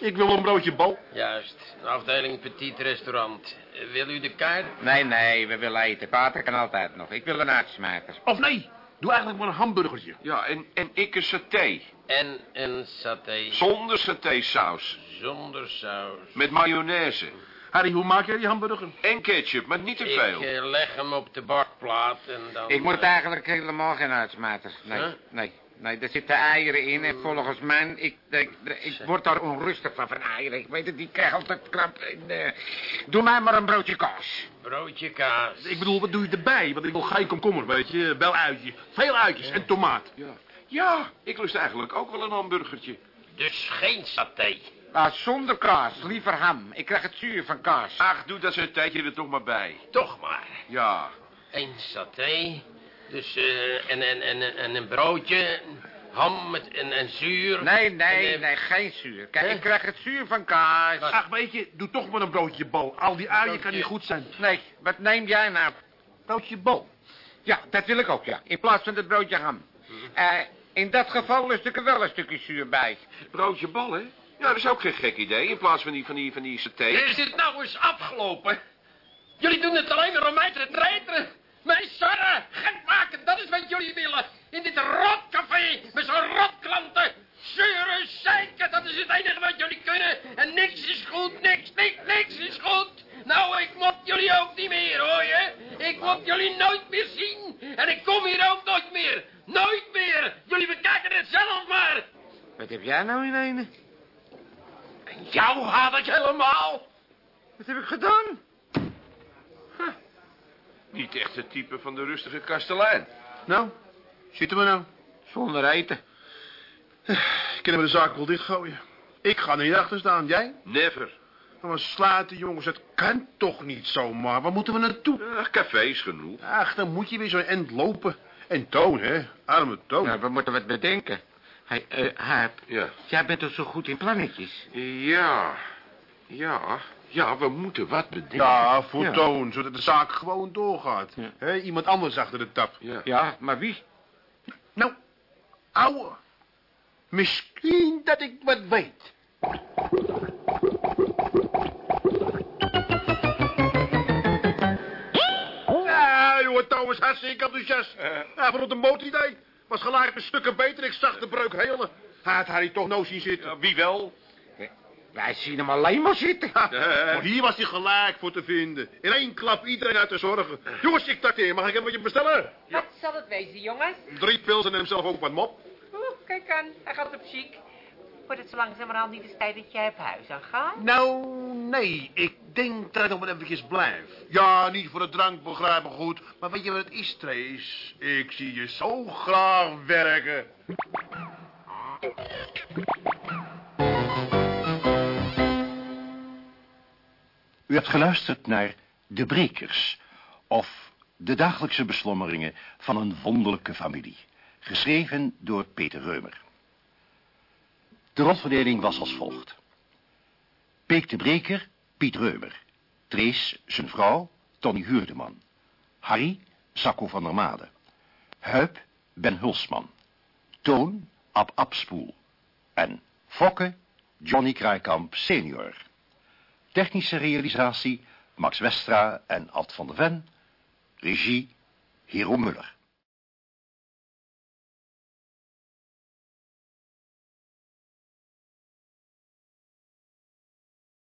[SPEAKER 3] ik wil een broodje bal.
[SPEAKER 5] Juist, een afdeling petit restaurant. Wil u de kaart?
[SPEAKER 4] Nee, nee, we willen eten. Pater kan altijd nog. Ik wil een uitsmijter.
[SPEAKER 3] Of nee, doe eigenlijk maar een hamburgertje.
[SPEAKER 9] Ja, en, en ik een saté.
[SPEAKER 5] En een saté
[SPEAKER 9] Zonder satésaus.
[SPEAKER 5] zonder saus.
[SPEAKER 9] Met mayonaise.
[SPEAKER 3] Harry, hoe maak jij die hamburger?
[SPEAKER 9] En ketchup, maar niet te veel.
[SPEAKER 5] Ik eh, leg hem op de bakplaat en dan...
[SPEAKER 4] Ik moet
[SPEAKER 5] eh,
[SPEAKER 4] eigenlijk helemaal geen uitsmijter. Nee,
[SPEAKER 5] Huh?
[SPEAKER 4] nee. Nee, er zitten eieren in en volgens mij, ik, ik, ik word daar onrustig van, van eieren. Ik weet het, die krijg altijd krap. En, eh, doe mij maar een broodje kaas.
[SPEAKER 5] Broodje kaas.
[SPEAKER 3] Ik bedoel, wat doe je erbij? Want ik wil geen komkommer, weet je. Wel uitje. Veel uitjes en tomaat.
[SPEAKER 9] Ja. ja, ik lust eigenlijk ook wel een hamburgertje.
[SPEAKER 5] Dus geen saté.
[SPEAKER 4] Maar zonder kaas, liever ham. Ik krijg het zuur van kaas.
[SPEAKER 9] Ach, doe dat zo'n tijdje er toch maar bij.
[SPEAKER 5] Toch maar.
[SPEAKER 9] Ja.
[SPEAKER 5] Een saté. Dus, eh, en, en, en, en een broodje. Ham met, en, en zuur.
[SPEAKER 4] Nee, nee,
[SPEAKER 5] En, eh,
[SPEAKER 4] nee, geen zuur. Kijk,
[SPEAKER 5] Hè?
[SPEAKER 4] ik krijg het zuur van kaas.
[SPEAKER 3] Ach, weet je, doe toch maar een broodje bal. Al die uien kan niet goed zijn.
[SPEAKER 4] Nee, wat neem jij nou?
[SPEAKER 3] Broodje bal.
[SPEAKER 4] Ja, dat wil ik ook, ja. In plaats van het broodje ham. Eh, in dat geval lust ik er wel een stukje zuur bij.
[SPEAKER 9] Broodje bal, hè? Ja, dat is ook geen gek idee. In plaats van die, van die, van die saté.
[SPEAKER 5] Is dit nou eens afgelopen? Jullie doen het alleen maar om mij te treiteren. Mij sarren, gek maken, dat is wat jullie willen. In dit rotcafé met zo'n rotklanten. Zeuren, zeiken, dat is het enige wat jullie kunnen. En niks is goed, niks, niks, niks is goed. Nou, ik moet jullie ook niet meer, hoor je? Ik moet jullie nooit meer zien. En ik kom hier ook nooit meer. Nooit meer. Jullie bekijken het zelf maar.
[SPEAKER 4] Wat heb jij nou in ene?
[SPEAKER 5] En jou haat ik helemaal.
[SPEAKER 4] Wat heb ik gedaan?
[SPEAKER 9] Niet echt het type van de rustige kastelein.
[SPEAKER 3] Nou, zitten we nou?
[SPEAKER 4] Zonder eten.
[SPEAKER 3] Kunnen we de zaak wel dichtgooien? Ik ga er niet achter staan. Jij?
[SPEAKER 9] Never.
[SPEAKER 3] we sluiten, jongens. Het kan toch niet zomaar. Waar moeten we naartoe?
[SPEAKER 9] Ja, cafés genoeg.
[SPEAKER 3] Ach, dan moet je weer zo'n end lopen. En Toon, hè? Arme Toon.
[SPEAKER 4] Nou, we moeten wat bedenken. Hij, eh, Haap,
[SPEAKER 9] Ja.
[SPEAKER 4] jij bent toch zo goed in plannetjes?
[SPEAKER 9] Ja. Ja. Ja, we moeten wat bedenken.
[SPEAKER 3] Ja, voor
[SPEAKER 9] Ja.
[SPEAKER 3] Toon, zodat de zaak gewoon doorgaat.
[SPEAKER 4] Ja.
[SPEAKER 3] Hè, iemand anders achter de tap.
[SPEAKER 9] Ja.
[SPEAKER 4] Ja, maar wie?
[SPEAKER 3] Nou, ouwe. Misschien dat ik wat weet. Ja, jongen, Toon is hartstikke enthousiast. Ja, het een moot idee. Was gelijk een stukken beter. Ik zag de breuk helen. Hij had Harry toch nou zien zitten.
[SPEAKER 9] wie wel?
[SPEAKER 4] Wij zien hem alleen maar zitten.
[SPEAKER 3] Maar hier was hij gelijk voor te vinden. In één klap iedereen uit de zorgen. Jongens, ik tacteer. Mag ik een beetje bestellen?
[SPEAKER 2] Wat zal het wezen, jongens?
[SPEAKER 3] Drie pils en hem zelf ook wat mop.
[SPEAKER 2] Oeh, kijk aan, hij gaat op chic. Wordt het zo langzamerhand niet eens tijd dat jij op huis aan gaat?
[SPEAKER 3] Nou, nee. Ik denk dat ik nog maar eventjes blijf. Ja, niet voor de drank, begrijp me goed. Maar weet je wat het is, Trace? Ik zie je zo graag werken.
[SPEAKER 1] U hebt geluisterd naar De Brekers, of De dagelijkse beslommeringen van een wonderlijke familie, geschreven door Peter Reumer. De rolverdeling was als volgt. Peek de Breker, Piet Reumer. Trees, zijn vrouw, Tony Huurdeman. Harry, Sacco van der Made. Huip, Ben Hulsman. Toon, Ab Abspoel. En Fokke, Johnny Kraaikamp senior. Technische realisatie Max Westra en Ad van der Ven. Regie Hero Muller.